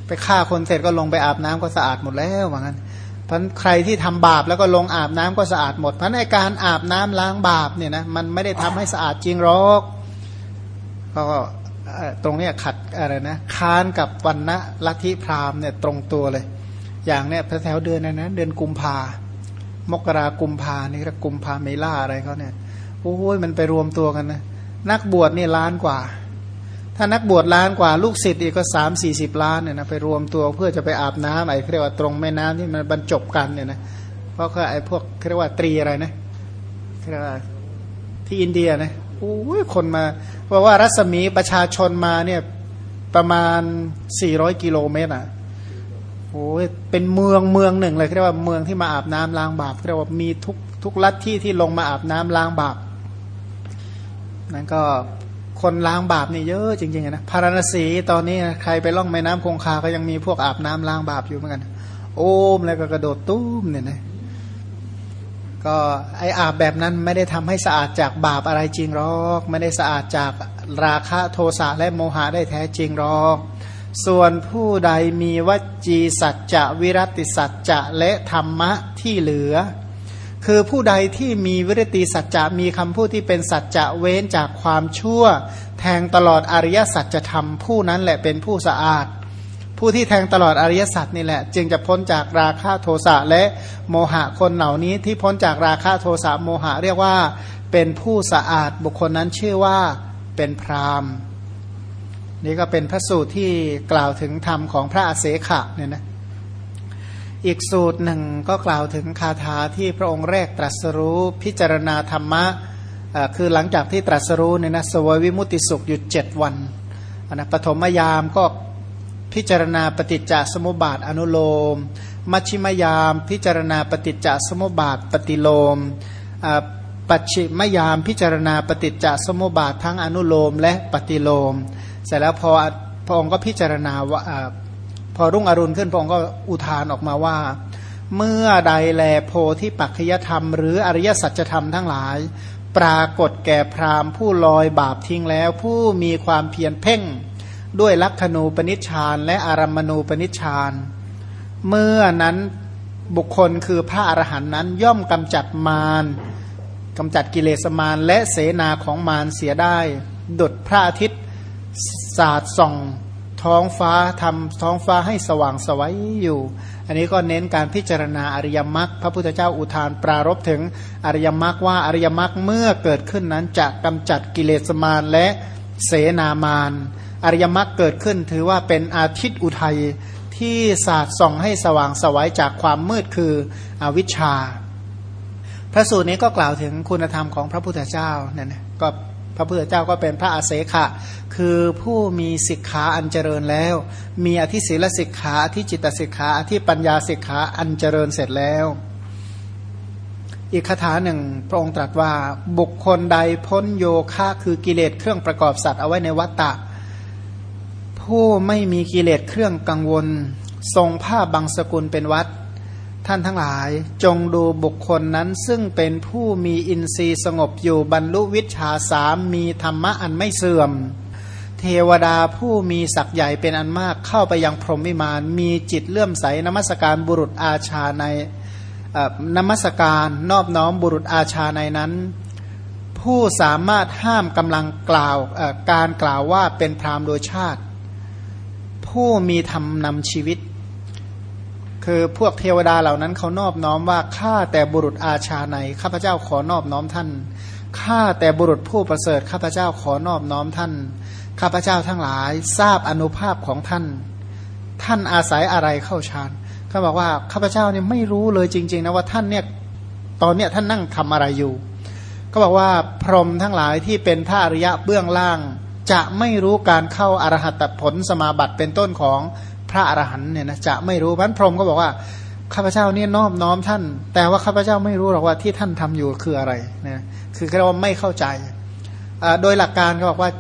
ไปฆ่าคนเสร็จก็ลงไปอาบน้ำก็สะอาดหมดแล้วว่างั้นเพราะใครที่ทำบาปแล้วก็ลงอาบน้ำก็สะอาดหมด เพราะในการอาบน้ำล้างบาปเนี่ยนะมันไม่ได้ทำให้สะอาดจริงหรอกก็ตรงนี้ขัดอะไรนะค้านกับวันณะลัทธิพราหมณ์เนี่ยตรงตัวเลย อย่างเนี้ยแถวเดือนนะนะเดือนกุมภา มกรากุมภานี่ระกุมภาเมล่าอะไรเขาเนี่ยโอ้ยมันไปรวมตัวกันนะนักบวชนี่ล้านกว่า ถ้านักบวชล้านกว่า ลูกศิษย์อีกก็สามสี่สิบล้านเนี่ยนะไปรวมตัวเพื่อจะไปอาบน้ำไอ้เรียกว่าตรงแม่น้ำที่มันบรรจบกันเนี่ยนะเพราะก็ไอ้พวกเรียกว่าตรีอะไรนะเรียกว่าที่อินเดียนะโอ้ยคนมาเพราะว่ารัศมีประชาชนมาเนี่ยประมาณสี่ร้อยกิโลเมตรอะ โอ้ยเป็นเมืองเมืองหนึ่งเลยเรียกว่าเมืองที่มาอาบน้ำล้างบาปเรียกว่ามีทุกทุกลัทธิที่ลงมาอาบน้ำล้างบาปนั่นก็คนล้างบาปนี่เยอะจริงๆนะพาราณสีตอนนี้ใครไปล่องแม่น้ำคงคาก็ยังมีพวกอาบน้ำล้างบาปอยู่เหมือนกัน โอ้มแล้วก็กระโดดตุ้มเนี่ยนะก็ไออาบแบบนั้นไม่ได้ทำให้สะอาดจากบาปอะไรจริงหรอก ไม่ได้สะอาดจากราคะโทสะและโมหะได้แท้จริงหรอก ส่วนผู้ใดมีวจีสัจจะวิรติสัจจะและธรรมะที่เหลือ คือผู้ใดที่มีวิรติสัจจะมีคำพูดที่เป็นสัจจะเว้นจากความชั่ว แทงตลอดอริยสัจธรรมผู้นั้นแหละเป็นผู้สะอาด ผู้ที่แทงตลอดอริยสัจนี่แหละ จึงจะพ้นจากราคะโทสะและโมหะคนเหล่านี้ที่พ้นจากราคะโทสะโมหะเรียกว่า เป็นผู้สะอาดบุคคลนั้นชื่อว่าเป็นพรามณ์ นี่ก็เป็นพระสูตรที่กล่าวถึงธรรมของพระอาเสขะเนี่ยนะอีกสูตรหนึ่งก็กล่าวถึงคาถาที่พระองค์แรกตรัสรู้พิจารณาธรรมะคือหลังจากที่ตรัสรู้เนี่ยนะสวยวิมุติสุขอยู่เจ็ดวันนะปฐมยามก็พิจารณาปฏิจจสมุปบาทอนุโลม มัชชิมยาม พิจารณาปฏิจจสมุปบาทปฏิโลมปัจฉิมยามพิจารณาปฏิจจสมุปบาททั้งอนุโลมและปฏิโลม เสร็จแล้วพอพระองค์ก็พิจารณาว่าพอรุ่งอรุณขึ้นพระองค์ก็อุทานออกมาว่า เมื่อใดแลโพที่ปัจขยธรรม หรืออริยสัจธรรมทั้งหลาย ปรากฏแก่พราหมณ์ผู้ลอยบาปทิ้งแล้ว ผู้มีความเพียรเพ่งด้วยลักขณูปนิชฌานและอารัมมณูปนิชฌานเมื่อนั้นบุคคลคือพระอรหันต์นั้นย่อมกำจัดมารกำจัดกิเลสมารและเสนาของมารเสียได้ดุดพระอาทิตย์ สาดส่องท้องฟ้าทำท้องฟ้าให้สว่างสวัยอยู่ อันนี้ก็เน้นการพิจารณาอริยมรรคพระพุทธเจ้าอุทานปรารบถึงอริยมรรคว่าอริยมรรคเมื่อเกิดขึ้นนั้นจะกำจัดกิเลสมารและเสนามารอริยมรรคเกิดขึ้นถือว่าเป็นอาทิตย์อุทัยที่สาดส่องให้สว่างสวัยจากความมืดคืออวิชชา พระสูตรนี้ก็กล่าวถึงคุณธรรมของพระพุทธเจ้าเนี่ยก็พระพุทธเจ้าก็เป็นพระอาเสขะ คือผู้มีสิกขาอันเจริญแล้ว มีอธิศีลสิกขาอธิจิตสิกขาอธิปัญญาสิกขาอันเจริญเสร็จแล้ว อีกคาถาหนึ่งพระองค์ตรัสว่าบุคคลใดพ้นโยคะคือกิเลสเครื่องประกอบสัตว์เอาไว้ในวัตตะ ผู้ไม่มีกิเลสเครื่องกังวล ทรงผ้าบางสกุลเป็นวัด ท่านทั้งหลายจงดูบุคคลนั้นซึ่งเป็นผู้มีอินทรีย์สงบอยู่บรรลุวิชาสามมีธรรมะอันไม่เสื่อม เทวดาผู้มีศักย์ใหญ่เป็นอันมากเข้าไปยังพรหมวิมาน มีจิตเลื่อมใสนมัสการบุรุษอาชาในนมัสการนอบน้อมบุรุษอาชาในนั้น ผู้สามารถห้ามกำลังกล่าวการกล่าวว่าเป็นพรามโดยชาติ ผู้มีธรรมนำชีวิต คือพวกเทวดาเหล่านั้นเขานอบน้อมว่าข้าแต่บุรุษอาชาในข้าพเจ้าขอนอบน้อมท่านข้าแต่บุรุษผู้ประเสริฐข้าพเจ้าขอนอบน้อมท่าน ข้าพเจ้าทั้งหลายทราบอนุภาพของท่าน ท่านอาศัยอะไรเข้าฌานเขาบอกว่าข้าพเจ้าเนี่ยไม่รู้เลยจริง ๆ นะว่าท่านเนี่ยตอนเนี้ยท่านนั่งทำอะไรอยู่ก็บอกว่าพรหมทั้งหลายที่เป็นพระอริยะเบื้องล่าง จะไม่รู้การเข้าอรหัตผลสมาบัติเป็นต้นของพระอรหันเนี่ยนะจะไม่รู้พันพรหมก็บอกว่าข้าพเจ้าเนี่ยนอบน้อมท่าน แต่ว่าข้าพเจ้าไม่รู้หรอกว่าที่ท่านทำอยู่คืออะไรนะคือเราไม่เข้าใจ โดยหลักการก็บอกว่า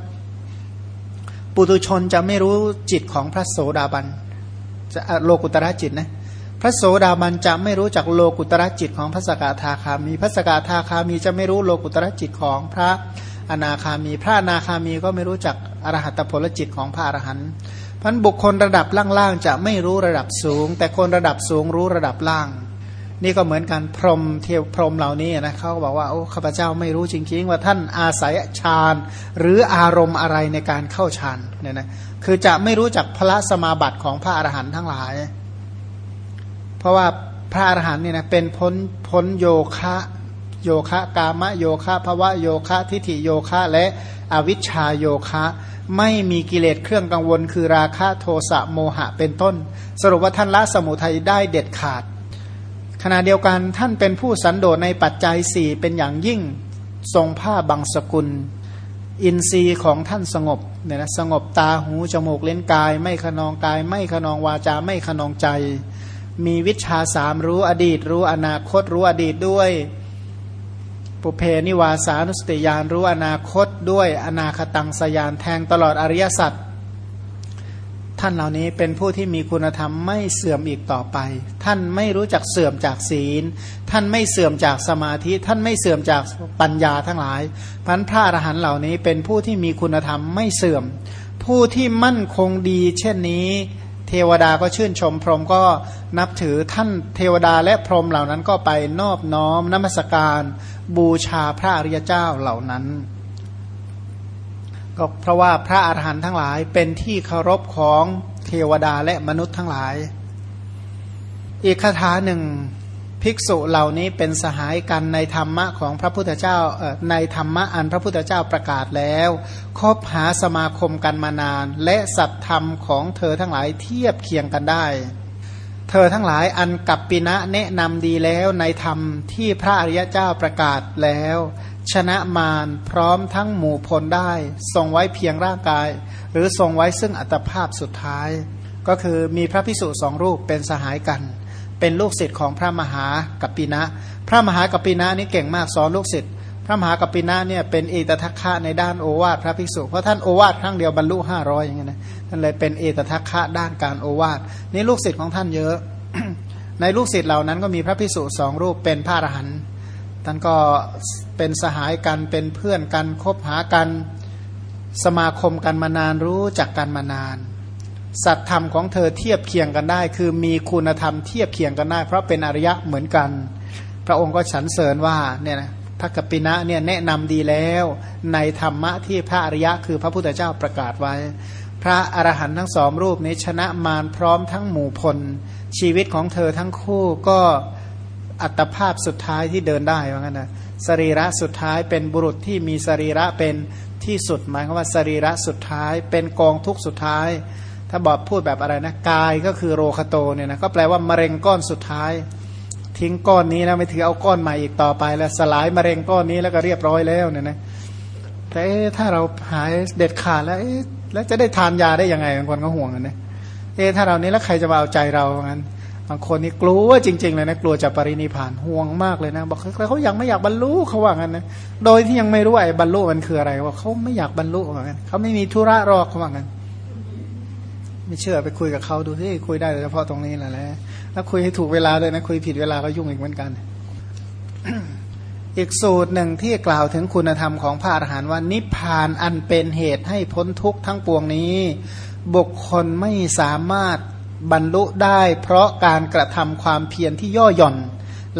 ปุตุชนจะไม่รู้จิตของพระโสดาบันจะโลกุตระจิตนะพระโสดาบันจะไม่รู้จักโลกุตระจิตของพระสกทาคามี พระสกทาคามีจะไม่รู้โลกุตระจิตของพระอนาคามี พระอนาคามีก็ไม่รู้จักอรหัตผลจิตของพระอรหันต์พันบุคคลระดับล่างๆจะไม่รู้ระดับสูง แต่คนระดับสูงรู้ระดับล่าง นี่ก็เหมือนกันพรหมเทวพรหมเหล่านี้นะเขาบอกว่าโอ้ข้าพเจ้าไม่รู้จริง ๆ ว่าท่านอาศัยฌานหรืออารมณ์อะไรในการเข้าฌานเนี่ยนะคือจะไม่รู้จักพระสมาบัติของพระอรหันต์ทั้งหลาย เพราะว่าพระอรหันต์เนี่ยนะเป็นพ้นพ้นโยคะโยคะกามโยคะภวะโยคะทิฏฐิโยคะและอวิชชาโยคะ ไม่มีกิเลสเครื่องกังวล คือราคะโทสะโมหะเป็นต้น สรุปว่าท่านละสมุทัยได้เด็ดขาด ขณะเดียวกันท่านเป็นผู้สันโดษในปัจจัยสี่เป็นอย่างยิ่งทรงผ้าบางสกุล อินทรีย์ของท่านสงบเนี่ยนะสงบตาหูจมูกเล่นกาย ไม่ขนองกาย ไม่ขนองวาจาไม่ขนองใจ มีวิชาสามรู้อดีต รู้อนาคต รู้อดีตด้วย ปุเพนิวาสานุสติยานรู้อนาคตด้วยอนาคตังสยานแทงตลอดอริยสัจ ท่านเหล่านี้เป็นผู้ที่มีคุณธรรมไม่เสื่อมอีกต่อไป ท่านไม่รู้จักเสื่อมจากศีล ท่านไม่เสื่อมจากสมาธิ ท่านไม่เสื่อมจากปัญญาทั้งหลายพันพระอรหันต์เหล่านี้เป็นผู้ที่มีคุณธรรมไม่เสื่อม ผู้ที่มั่นคงดี เช่นนี้ เทวดาก็ชื่นชมพรหมก็นับถือท่านเทวดาและพรหมเหล่านั้นก็ไปนอบน้อมนมัสการ บูชาพระอริยเจ้าเหล่านั้น ก็เพราะว่าพระอาหารหันต์ทั้งหลายเป็นที่เคารพของเทวดาและมนุษย์ทั้งหลาย อีกคาถาหนึ่งภิกษุเหล่านี้เป็นสหายกันในธรรมะของพระพุทธเจ้าในธรรมะอันพระพุทธเจ้าประกาศแล้วคบหาสมาคมกันมานาน และสัตธรรมของเธอทั้งหลายเทียบเคียงกันได้ เธอทั้งหลายอันกับปินะแนะนำดีแล้วในธรรมที่พระอริยเจ้าประกาศแล้ว ชนะมารพร้อมทั้งหมู่พลได้ ทรงไว้เพียงร่างกาย หรือทรงไว้ซึ่งอัตภาพสุดท้าย ก็คือมีพระพิสุสองรูปเป็นสหายกัน เป็นลูกศิษย์ของพระมหากัปปินะ พระมหากัปปินะนี่เก่งมากสอนลูกศิษย์พระมหากัปปินะเนี่ยเป็นเอตทัคคะในด้านโอวาทพระภิกษุเพราะท่านโอวาทครั้งเดียวบรรลุห้าร้อยอย่างเงี้ยนะท่านเลยเป็นเอตทัคคะด้านการโอวาทนี่ลูกศิษย์ของท่านเยอะ ในลูกศิษย์เหล่านั้นก็มีพระภิกษุสองรูปเป็นพระอรหันต์ ท่านก็เป็นสหายกันเป็นเพื่อนกันคบหากันสมาคมกันมานานรู้จักกันมานาน สัตธรรมของเธอเทียบเคียงกันได้ คือมีคุณธรรมเทียบเคียงกันได้ เพราะเป็นอริยะเหมือนกัน พระองค์ก็ฉันเสริญว่าเนี่ยนะพระกปินะเนี่ยแนะนำดีแล้วในธรรมะที่พระอริยะคือพระพุทธเจ้าประกาศไว้ พระอรหันต์ทั้งสองรูปนี้ชนะมารพร้อมทั้งหมู่พลชีวิตของเธอทั้งคู่ก็ อัตภาพสุดท้ายที่เดินได้ว่างั้นนะสรีระสุดท้ายเป็นบุรุษที่มีสรีระเป็นที่สุดหมายความว่าสรีระสุดท้าย เป็นกองทุกสุดท้าย ถ้าบอกพูดแบบอะไรนะกายก็คือโรคโตเนี่ยนะก็แปลว่ามะเร็งก้อนสุดท้าย ทิ้งก้อนนี้แล้วไม่ถือเอาก้อนใหม่อีกต่อไป แล้วสลายมะเร็งก้อนนี้แล้วก็เรียบร้อยแล้วเนี่ยนะแต่ถ้าเราหายเด็ดขาดแล้วแล้วจะได้ทานยาได้ยังไงบางคนก็ห่วงกันนะเอ๊ถ้าเรานี้แล้วใครจะมาเอาใจเรางั้นางคนนี่กลัวจริง ๆ เลยนะกลัวจะปรินิพานห่วงมากเลยนะบอกเขายังไม่อยากบรรลุเขาว่างั้นนะโดยที่ยังไม่รู้ไอ้บรรลุมันคืออะไรว่าเขาไม่อยากบรรลุว่างั้นเขาไม่มีธุระรอกเขาว่างั้น ไม่เชื่อไปคุยกับเขาดูที่คุยได้เฉพาะตรงนี้แหละแล้วคุยให้ถูกเวลาเลยนะคุยผิดเวลาก็ยุ่งอีกเหมือนกัน อีกสูตรหนึ่งที่กล่าวถึงคุณธรรมของพระอรหันต์ว่านิพพานอันเป็นเหตุให้พ้นทุกข์ทั้งปวงนี้ บุคคลไม่สามารถ บรรลุได้ เพราะการกระทำความเพียรที่ย่อหย่อน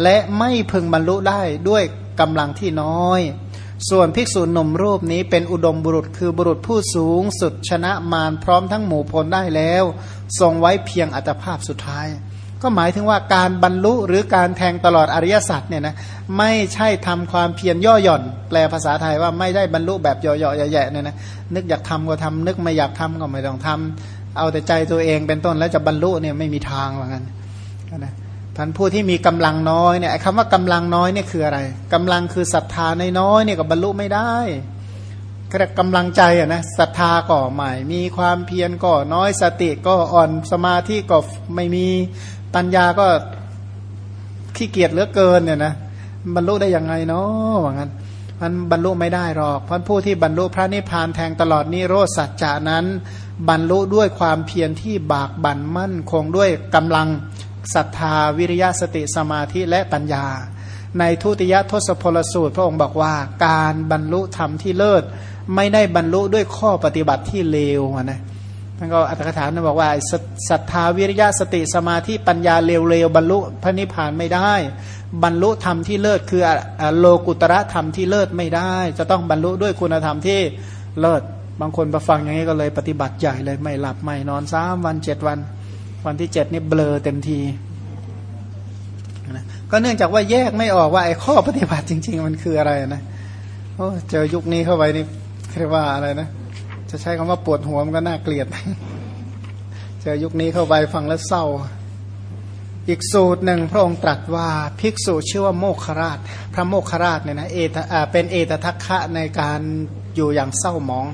และไม่พึงบรรลุได้ด้วยกำลังที่น้อย ส่วนภิกษุหนุ่มรูปนี้เป็นอุดมบุรุษคือบุรุษผู้สูงสุดชนะมารพร้อมทั้งหมู่พลได้แล้ว ทรงไว้เพียงอัตภาพสุดท้าย ก็หมายถึงว่าการบรรลุหรือการแทงตลอดอริยสัจเนี่ยนะไม่ใช่ทำความเพียรย่อหย่อน แปลภาษาไทยว่าไม่ได้บรรลุแบบย่อๆแย่ๆเนี่ยนะนึกอยากทำก็ทำนึกไม่อยากทำก็ไม่ต้องทำ เอาแต่ใจตัวเองเป็นต้นแล้วจะบรรลุเนี่ยไม่มีทางเหมือนกันนะท่านผู้ที่มีกำลังน้อยเนี่ยคำว่ากำลังน้อยเนี่ยคืออะไรกำลังคือศรัทธาในน้อยเนี่ยก็บรรลุไม่ได้ก็กำลังใจอะนะศรัทธาก่อใหม่ มีความเพียรก่อน้อยสติก็อ่อนสมาธิก็ไม่มีปัญญาก็ขี้เกียจเหลือเกินเนี่ยนะบรรลุได้ยังไงเนาะว่างั้นมันบรรลุไม่ได้หรอกเพราะผู้ที่บรรลุพระนิพพานแทงตลอดนิโรธสัจจานั้น บรรลุด้วยความเพียรที่บากบั่นมั่นคงด้วยกำลังศรัทธาวิริยะสติสมาธิและปัญญา ในทุติยทศพลสูตร พระองค์บอกว่าการบรรลุธรรมที่เลิศ ไม่ได้บรรลุด้วยข้อปฏิบัติที่เลวนะท่านก็อัตถกถานบอกว่าศรัทธาวิริยะสติสมาธิปัญญาเลวๆบรรลุพระนิพพานไม่ได้ บรรลุธรรมที่เลิศคือโลกุตระธรรมที่เลิศไม่ได้ จะต้องบรรลุด้วยคุณธรรมที่เลิศ บางคนมาฟังอย่างนี้ก็เลยปฏิบัติใหญ่เลยไม่หลับไม่นอนสามวันเจ็ดวัน วันที่เจ็ดนี่เบลอเต็มทีก็เนื่องจากว่าแยกไม่ออกว่าไอ้ข้อปฏิบัติจริง ๆ มันคืออะไรนะโอ้เจอยุคนี้เข้าไปนี่เรียกว่าอะไรนะจะใช้คำว่าปวดหัวมันก็น่าเกลียด เจอยุคนี้เข้าไปฟังแล้วเศร้า อีกสูตรหนึ่งพระองค์ตรัสว่าภิกษุชื่อว่าโมคราช พระโมคราชเนี่ยนะเอตเป็นเอตทัคคะในการอยู่อย่างเศร้าหมอง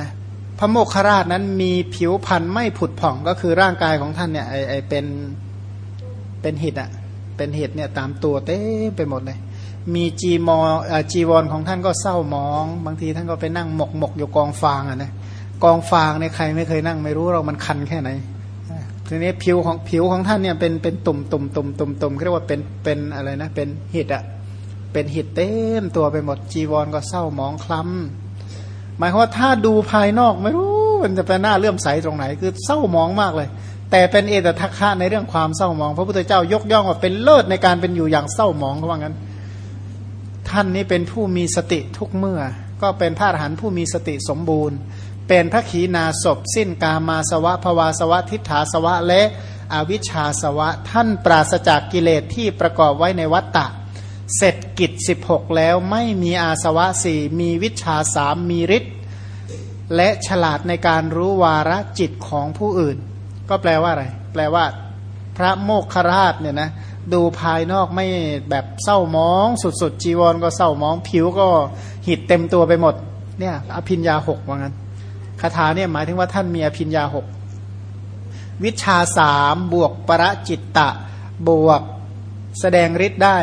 นะพระโมคคราชนั้นมีผิวพรรณไม่ผุดผ่องก็คือร่างกายของท่านเนี่ยไอไอเป็นเป็นหิดอะเป็นหิดเนี่ยตามตัวเต้ไปหมดเลย มีจีมอจีวรของท่านก็เศร้ามอง บางทีท่านก็ไปนั่งหมกหมกอยู่กองฟางอะนะกองฟางเนี่ยใครไม่เคยนั่งไม่รู้เรามันคันแค่ไหนทีนี้ผิวของผิวของท่านเนี่ยเป็นเป็นตุ่มตุ่มตุ่มตุ่มตุ่มเรียกว่าเป็นเป็นอะไรนะเป็นหิดอะเป็นหิดเต็มตัวไปหมดจีวรก็เศร้ามองคล้ำ มายความว่าถ้าดูภายนอกไม่รู้มันจะเป็นหน้าเลื่อมใสตรงไหน คือเศร้ามองมากเลย แต่เป็นเอตทัคคะในเรื่องความเศร้ามอง พระพุทธเจ้ายกย่องว่าเป็นเลิศในการเป็นอยู่อย่างเศร้ามองเขาว่างั้น ท่านนี้เป็นผู้มีสติทุกเมื่อ ก็เป็นพระอรหันต์ผู้มีสติสมบูรณ์ เป็นพระขีณาศพสิ้นกามาสวะภวาสวะทิฏฐาสวะและอวิชชาสวะท่านปราศจากกิเลสที่ประกอบไว้ในวัตตะ เสร็จกิจ 16 แล้วไม่มีอาสวะสี่มีวิชาสามมีฤทธิ์และฉลาดในการรู้วาระจิตของผู้อื่น ก็แปลว่าอะไร แปลว่า พระโมกขราชเนี่ยนะดูภายนอกไม่แบบเศร้ามอง สุดๆ จีวรก็เศร้ามองผิวก็หิดเต็มตัวไปหมด เนี่ยอภินยาหกว่างั้นคาถาเนี่ยหมายถึงว่าท่านมีอภินยาหกวิชาสามบวกประจิตตะบวกแสดงฤทธิ์ได้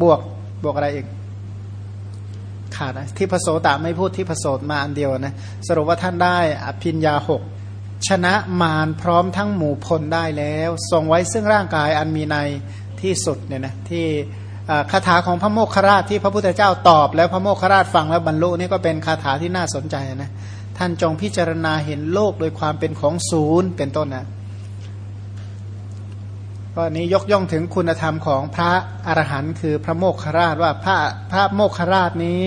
บวกบวกอะไรอีกขาดนะที่พระโสตไม่พูดที่พระโสตมาอันเดียวนะสรุปว่าท่านได้อภินยาหกชนะมารพร้อมทั้งหมู่พลได้แล้ว ทรงไว้ซึ่งร่างกายอันมีในที่สุดเนี่ยนะที่คาถาของพระโมคคราชที่พระพุทธเจ้าตอบ แล้วพระโมคคราชฟังแล้วบรรลุนี่ก็เป็นคาถาที่น่าสนใจนะท่านจงพิจารณาเห็นโลกโดยความเป็นของศูนย์เป็นต้นนะ ก็นี้ยกย่องถึงคุณธรรมของพระอรหันต์คือพระโมคคราชว่าพระพระโมคคราชนี้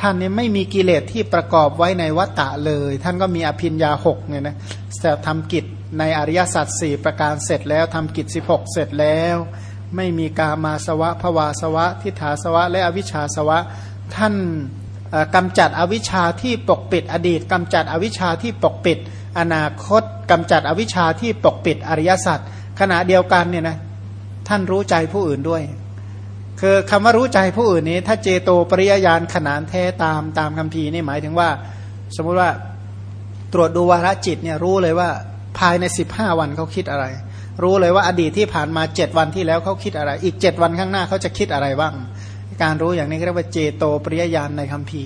ท่านนี่ไม่มีกิเลสที่ประกอบไว้ในวัตตะเลย ท่านก็มีอภินยาหกเนี่ยนะแต่ทำกิจในอริยสัจสี่ประการเสร็จแล้วทำกิจสิบหกเสร็จแล้ว ไม่มีกามาสวะภวาสวะ ทิฏฐาสวะ และอวิชชาสวะ ท่านกำจัดอวิชชาที่ปกปิดอดีตกำจัดอวิชชาที่ปกปิด อนาคตกำจัดอวิชชาที่ปกปิดอริยสัจ ขณะเดียวกันเนี่ยนะท่านรู้ใจผู้อื่นด้วย คือคำว่ารู้ใจผู้อื่นนี้ ถ้าเจโตปริยญาณขนานแท้ตามตามคำพีนี่หมายถึงว่า สมมุติว่าตรวจดูวาระจิตเนี่ยรู้เลยว่าภายในสิบห้าวันเขาคิดอะไร รู้เลยว่าอดีตที่ผ่านมาเจ็ดวันที่แล้วเขาคิดอะไร อีกเจ็ดวันข้างหน้าเขาจะคิดอะไรบ้าง การรู้อย่างนี้เรียกว่าเจโตปริยญาณในคำพี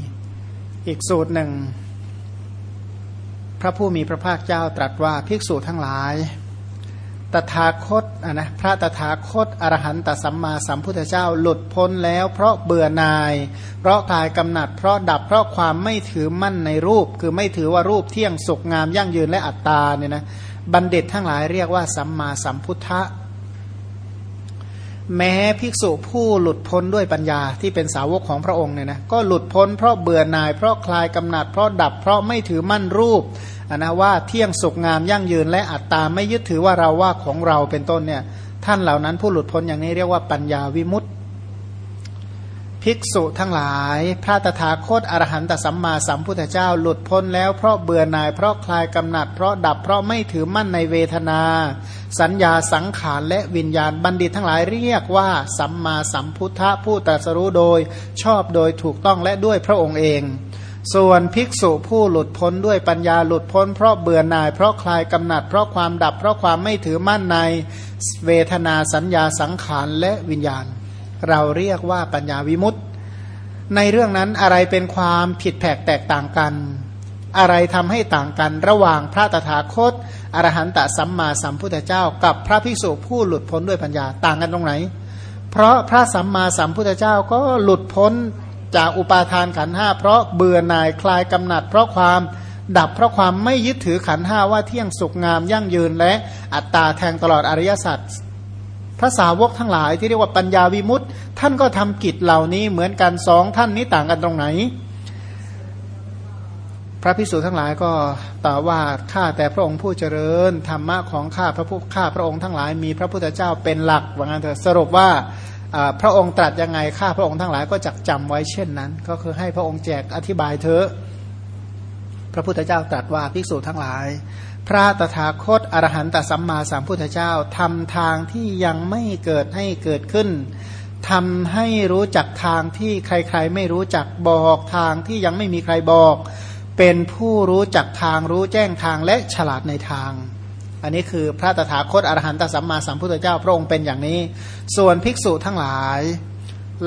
อีกสูตรหนึ่ง พระผู้มีพระภาคเจ้าตรัสว่าภิกษุทั้งหลาย ตถาคตอะนะพระตถาคตอรหันตสัมมาสัมพุทธเจ้าหลุดพ้นแล้ว เพราะเบื่อนาย เพราะกายกำหนัด เพราะดับเพราะความไม่ถือมั่นในรูป คือไม่ถือว่ารูปเที่ยงสุกงามยั่งยืนและอัตตาเนี่ยนะบัณฑิตทั้งหลายเรียกว่าสัมมาสัมพุทธ แม้ภิกษุผู้หลุดพ้นด้วยปัญญาที่เป็นสาวกของพระองค์เนี่ยนะก็หลุดพ้นเพราะเบื่อหน่ายเพราะคลายกำหนัดเพราะดับเพราะไม่ถือมั่นรูปนนะว่าเที่ยงสุกงามยั่งยืนและอัตตาไม่ยึดถือว่าเราว่าของเราเป็นต้นเนี่ยท่านเหล่านั้นผู้หลุดพ้นอย่างนี้เรียกว่าปัญญาวิมุตติ ภิกษุทั้งหลาย พระตถาคตอรหันตสัมมาสัมพุทธเจ้าหลุดพ้นแล้วเพราะเบื่อหน่ายเพราะคลายกำหนัด เพราะดับเพราะไม่ถือมั่นในเวทนา สัญญาสังขารและวิญญาณบัณฑิตทั้งหลายเรียกว่าสัมมาสัมพุทธะผู้ตรัสรู้โดย ชอบโดยถูกต้องและด้วยพระองค์เอง ส่วนภิกษุผู้หลุดพ้นด้วยปัญญาหลุดพ้น เพราะเบื่อหน่ายเพราะคลายกำหนัด เพราะความดับเพราะความไม่ถือมั่นในเวทนาสัญญาสังขารและวิญญาณ เราเรียกว่าปัญญาวิมุตติในเรื่องนั้นอะไรเป็นความผิดแผกแตกต่างกัน อะไรทำให้ต่างกัน ระหว่างพระตถาคตอรหันตสัมมาสัมพุทธเจ้า กับพระภิกษุผู้หลุดพ้นด้วยปัญญาต่างกันตรงไหน เพราะพระสัมมาสัมพุทธเจ้าก็หลุดพ้นจากอุปาทานขันห้าเพราะเบื่อหน่ายคลายกำหนัด เพราะความดับเพราะความไม่ยึดถือขันห้าว่าเที่ยงสุขงามยั่งยืนและอัตตาแทงตลอดอริยสัจ พระสาวกทั้งหลายที่เรียกว่าปัญญาวิมุตต์ท่านก็ทำกิจเหล่านี้เหมือนกันสองท่านนี้ต่างกันตรงไหน พระพิสุทั้งหลายก็ตอบว่าข้าแต่พระองค์ผู้เจริญธรรมะของข้าพระผู้ข้าพระองค์ทั้งหลายมีพระพุทธเจ้าเป็นหลักว่างั้นเถอะสรุปว่าพระองค์ตรัสยังไงข้าพระองค์ทั้งหลายก็จักจำไว้เช่นนั้น ก็คือให้พระองค์แจกอธิบายเถอะพระพุทธเจ้าตรัสว่าภิกษุทั้งหลาย พระตถาคตอรหันตสัมมาสัมพุทธเจ้าทำทางที่ยังไม่เกิดให้เกิดขึ้นทำให้รู้จักทางที่ใครๆ ไม่รู้จักบอกทางที่ยังไม่มีใครบอก เป็นผู้รู้จักทางรู้แจ้งทางและฉลาดในทาง อันนี้คือพระตถาคตอรหันตสัมมาสัมพุทธเจ้าพระองค์เป็นอย่างนี้ ส่วนภิกษุทั้งหลาย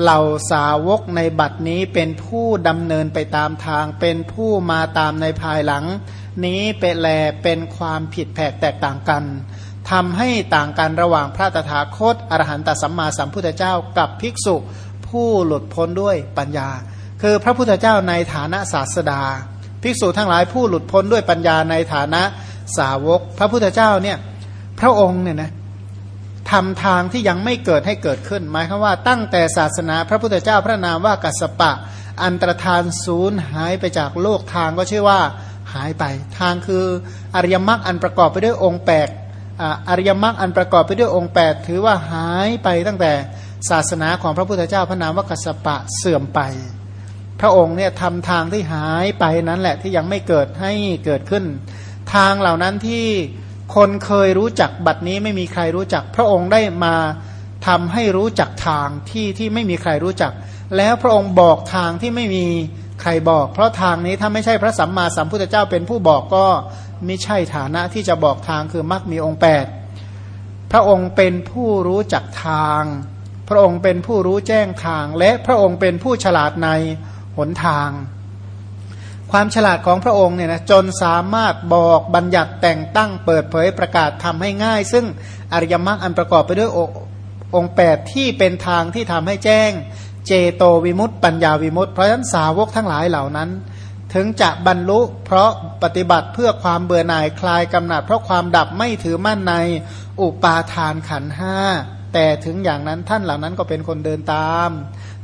เหล่าสาวกในบัดนี้เป็นผู้ดำเนินไปตามทาง เป็นผู้มาตามในภายหลัง นี้เป็นแลเป็นความผิดแผกแตกต่างกันทำให้ต่างกันระหว่างพระตถาคตอรหันตสัมมาสัมพุทธเจ้ากับภิกษุ ผู้หลุดพ้นด้วยปัญญา คือพระพุทธเจ้าในฐานะศาสดา ภิกษุทั้งหลายผู้หลุดพ้นด้วยปัญญาในฐานะสาวก พระพุทธเจ้าเนี่ยพระองค์เนี่ยนะ ทำทางที่ยังไม่เกิดให้เกิดขึ้น หมายคือว่าตั้งแต่ศาสนาพระพุทธเจ้าพระนามว่ากัสปะ อันตรธานศูนย์หายไปจากโลกทางก็ชื่อว่าหายไป ทางคืออริยมรรคอันประกอบไปด้วยองค์แปดอริยมรรคอันประกอบไปด้วยองค์ 8 ถือว่าหายไปตั้งแต่ศาสนาของพระพุทธเจ้าพระนามว่ากัสปะเสื่อมไป พระองค์เนี่ยทำทางที่หายไปนั้นแหละที่ยังไม่เกิดให้เกิดขึ้น ทางเหล่านั้นที่ คนเคยรู้จักบัดนี้ไม่มีใครรู้จัก พระองค์ได้มาทำให้รู้จักทางที่ที่ไม่มีใครรู้จัก แล้วพระองค์บอกทางที่ไม่มีใครบอก เพราะทางนี้ถ้าไม่ใช่พระสัมมาสัมพุทธเจ้าเป็นผู้บอกก็ไม่ใช่ฐานะที่จะบอกทางคือมักมีองค์แปดพระองค์เป็นผู้รู้จักทาง พระองค์เป็นผู้รู้แจ้งทาง และพระองค์เป็นผู้ฉลาดในหนทาง ความฉลาดของพระองค์เนี่ยนะจนสามารถบอกบัญญัติแต่งตั้งเปิดเผยประกาศทำให้ง่าย ซึ่งอริยมรรคอันประกอบไปด้วยองค์แปดที่เป็นทางที่ทำให้แจ้ง เจโตวิมุตต์ปัญญาวิมุตต์เพราะฉะนั้นสาวกทั้งหลายเหล่านั้น ถึงจะบรรลุเพราะปฏิบัติเพื่อความเบื่อหน่ายคลายกำหนัด เพราะความดับไม่ถือมั่นในอุปาทานขันห้าแต่ถึงอย่างนั้นท่านเหล่านั้นก็เป็นคนเดินตาม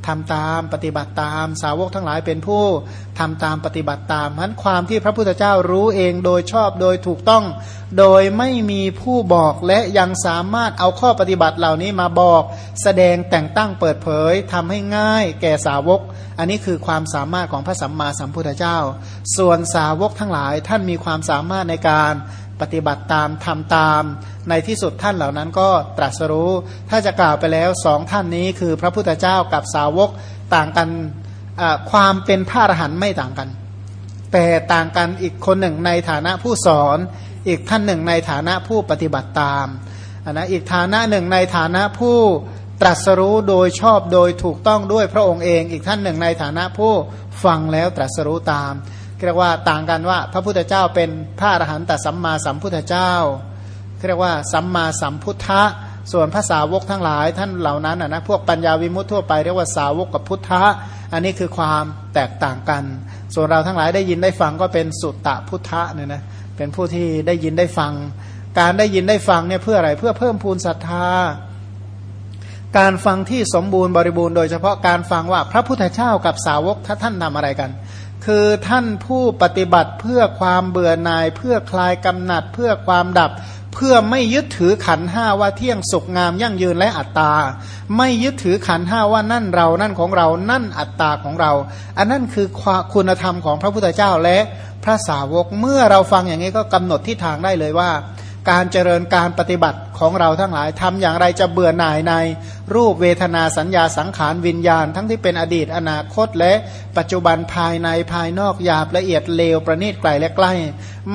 ทำตามปฏิบัติตามสาวกทั้งหลายเป็นผู้ทำตามปฏิบัติตามนั้นความที่พระพุทธเจ้ารู้เองโดยชอบโดยถูกต้อง โดยไม่มีผู้บอกและยังสามารถเอาข้อปฏิบัติเหล่านี้มาบอก แสดงแต่งตั้งเปิดเผยทำให้ง่าย แก่สาวก อันนี้คือความสามารถของพระสัมมาสัมพุทธเจ้า ส่วนสาวกทั้งหลายท่านมีความสามารถในการ ปฏิบัติตามทำตาม ในที่สุดท่านเหล่านั้นก็ตรัสรู้ ถ้าจะกล่าวไปแล้วสองท่านนี้คือพระพุทธเจ้ากับสาวกต่างกันความเป็นพระอรหันต์ไม่ต่างกัน แต่ต่างกันอีกคนหนึ่งในฐานะผู้สอน อีกท่านหนึ่งในฐานะผู้ปฏิบัติตามนนะอีกฐานะหนึ่งในฐานะผู้ตรัสรู้โดยชอบโดยถูกต้องด้วยพระองค์เอง อีกท่านหนึ่งในฐานะผู้ฟังแล้วตรัสรู้ตาม เรียกว่าต่างกันว่า พระพุทธเจ้าเป็นพระอรหันตสัมมาสัมพุทธเจ้าเรียกว่าสัมมาสัมพุทธะส่วนภาษาวกทั้งหลายท่านเหล่านั้นนะพวกปัญญาวิมุตทั่วไปเรียกว่าสาวกกับพุทธะอันนี้คือความแตกต่างกัน ส่วนเราทั้งหลายได้ยินได้ฟังก็เป็นสุตตะพุทธะเนี่ยนะเป็นผู้ที่ได้ยินได้ฟัง การได้ยินได้ฟังเนี่ยเพื่ออะไรเพื่อเพิ่มพูนศรัทธา การฟังที่สมบูรณ์บริบูรณ์โดยเฉพาะการฟังว่าพระพุทธเจ้ากับสาวกท่านทำอะไรกัน คือท่านผู้ปฏิบัติเพื่อความเบื่อหน่าย เพื่อคลายกำหนัด เพื่อความดับ เพื่อไม่ยึดถือขันห้าว่าเที่ยงสุขงามยั่งยืนและอัตตา ไม่ยึดถือขันห้าว่านั่นเรานั่นของเรา นั่นอัตตาของเรา อันนั้นคือคุณธรรมของพระพุทธเจ้าและพระสาวกเมื่อเราฟังอย่างนี้ก็กำหนดทิศทางได้เลยว่า การเจริญการปฏิบัติของเราทั้งหลายทำอย่างไรจะเบื่อหน่ายในรูปเวทนาสัญญาสังขารวิญญาณ ทั้งที่เป็นอดีตอนาคตและปัจจุบันภายในภายนอกหยาบละเอียดเลวประณีตไกลและใกล้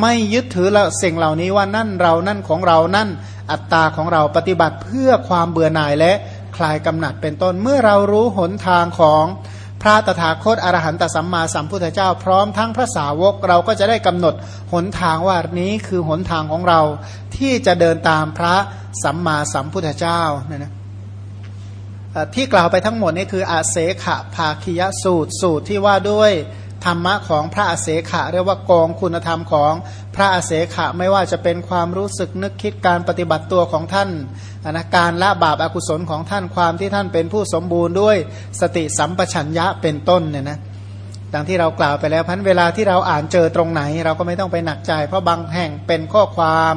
ไม่ยึดถือละสิ่งเหล่านี้ว่านั่นเรานั่นของเรานั่นอัตตาของเราปฏิบัติเพื่อความเบื่อหน่ายและคลายกำหนัดเป็นต้นเมื่อเรารู้หนทางของ พระตถาคตอรหันตสัมมาสัมพุทธเจ้า พร้อมทั้งพระสาวกเราก็จะได้กำหนดหนทางว่านี้คือหนทางของเราที่จะเดินตามพระสัมมาสัมพุทธเจ้าเนี่ยนะที่กล่าวไปทั้งหมดนี่คืออาเสขะภาคิยสูตรสูตรที่ว่าด้วย ธรรมะของพระอาเสขะเรียกว่ากองคุณธรรมของพระอาเสขะไม่ว่าจะเป็นความรู้สึกนึกคิดการปฏิบัติตัวของท่านนะการละบาปอากุศลของท่านความที่ท่านเป็นผู้สมบูรณ์ด้วยสติสัมปชัญญะเป็นต้นเนี่ยนะดังที่เรากล่าวไปแล้วพันเวลาที่เราอ่านเจอตรงไหน เราก็ไม่ต้องไปหนักใจ เพราะบางแห่งเป็นข้อความ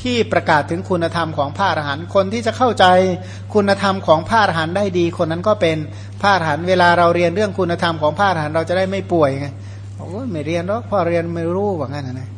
ที่ประกาศถึงคุณธรรมของพระอรหันต์คนที่จะเข้าใจคุณธรรมของพระอรหันต์ได้ดี คนนั้นก็เป็นพระอรหันต์เวลาเราเรียนเรื่องคุณธรรมของพระอรหันต์เราจะได้ไม่ป่วยไงโอ้ไม่เรียนหรอกพอเรียนไม่รู้ว่างั้นนะ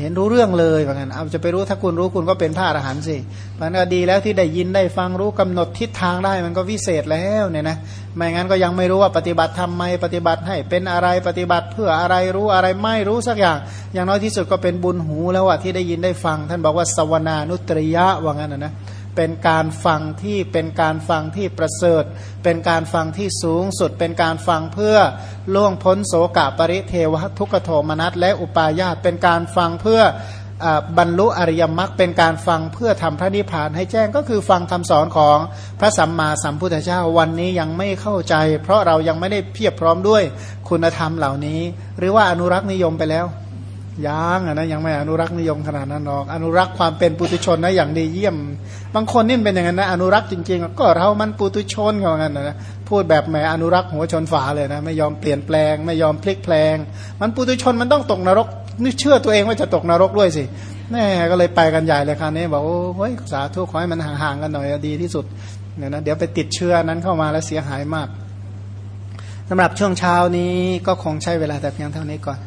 เห็นรู้เรื่องเลยว่างั้นเอาจะไปรู้ถ้าคุณรู้คุณก็เป็นพระอรหันต์สิมันก็ดีแล้วที่ได้ยินได้ฟังรู้กำหนดทิศทางได้มันก็วิเศษแล้วเนี่ยนะไม่งั้นก็ยังไม่รู้ว่าปฏิบัติทำไมปฏิบัติให้เป็นอะไรปฏิบัติเพื่ออะไรรู้อะไรไม่รู้สักอย่าง อย่างน้อยที่สุดก็เป็นบุญหูแล้วว่าที่ได้ยินได้ฟัง ท่านบอกว่าสวนานุตริยะว่างั้นนะนะ เป็นการฟังที่เป็นการฟังที่ประเสริฐ เป็นการฟังที่สูงสุด เป็นการฟังเพื่อล่วงพ้นโสกะปริเทวทุกโทมนัสและอุปาญาตเป็นการฟังเพื่อบรรลุอริยมรรคเป็นการฟังเพื่อทำพระนิพพานให้แจ้งก็คือฟังคำสอนของพระสัมมาสัมพุทธเจ้าวันนี้ยังไม่เข้าใจ เพราะเรายังไม่ได้เพียบพร้อมด้วยคุณธรรมเหล่านี้ หรือว่าอนุรักษ์นิยมไปแล้ว ยังนะยังไม่อนุรักษ์นิยมขนาดนั้นหรอก อนุรักษ์ความเป็นปุถุชนนะอย่างดีเยี่ยม บางคนนี่เป็นอย่างนั้นนะอนุรักษ์จริงๆ ก็เรามันปุถุชนเขางั้นนะพูดแบบแหมอนุรักษ์หัวชนฝาเลยนะไม่ยอมเปลี่ยนแปลง ไม่ยอมพลิกแปลง มันปุถุชนมันต้องตกนรกนี่เชื่อตัวเองว่าจะตกนรกด้วยสิแน่ก็เลยไปกันใหญ่เลยคราวนี้บอกโอ้ยสาธุขอให้มันห่างๆกันหน่อยดีที่สุดเนี่ยนะเดี๋ยวไปติดเชื้อนั้นเข้ามาแล้วเสียหายมากสำหรับช่วงเช้านี้ก็คงใช้เวลาแต่เพียงเท่านี้ก่อน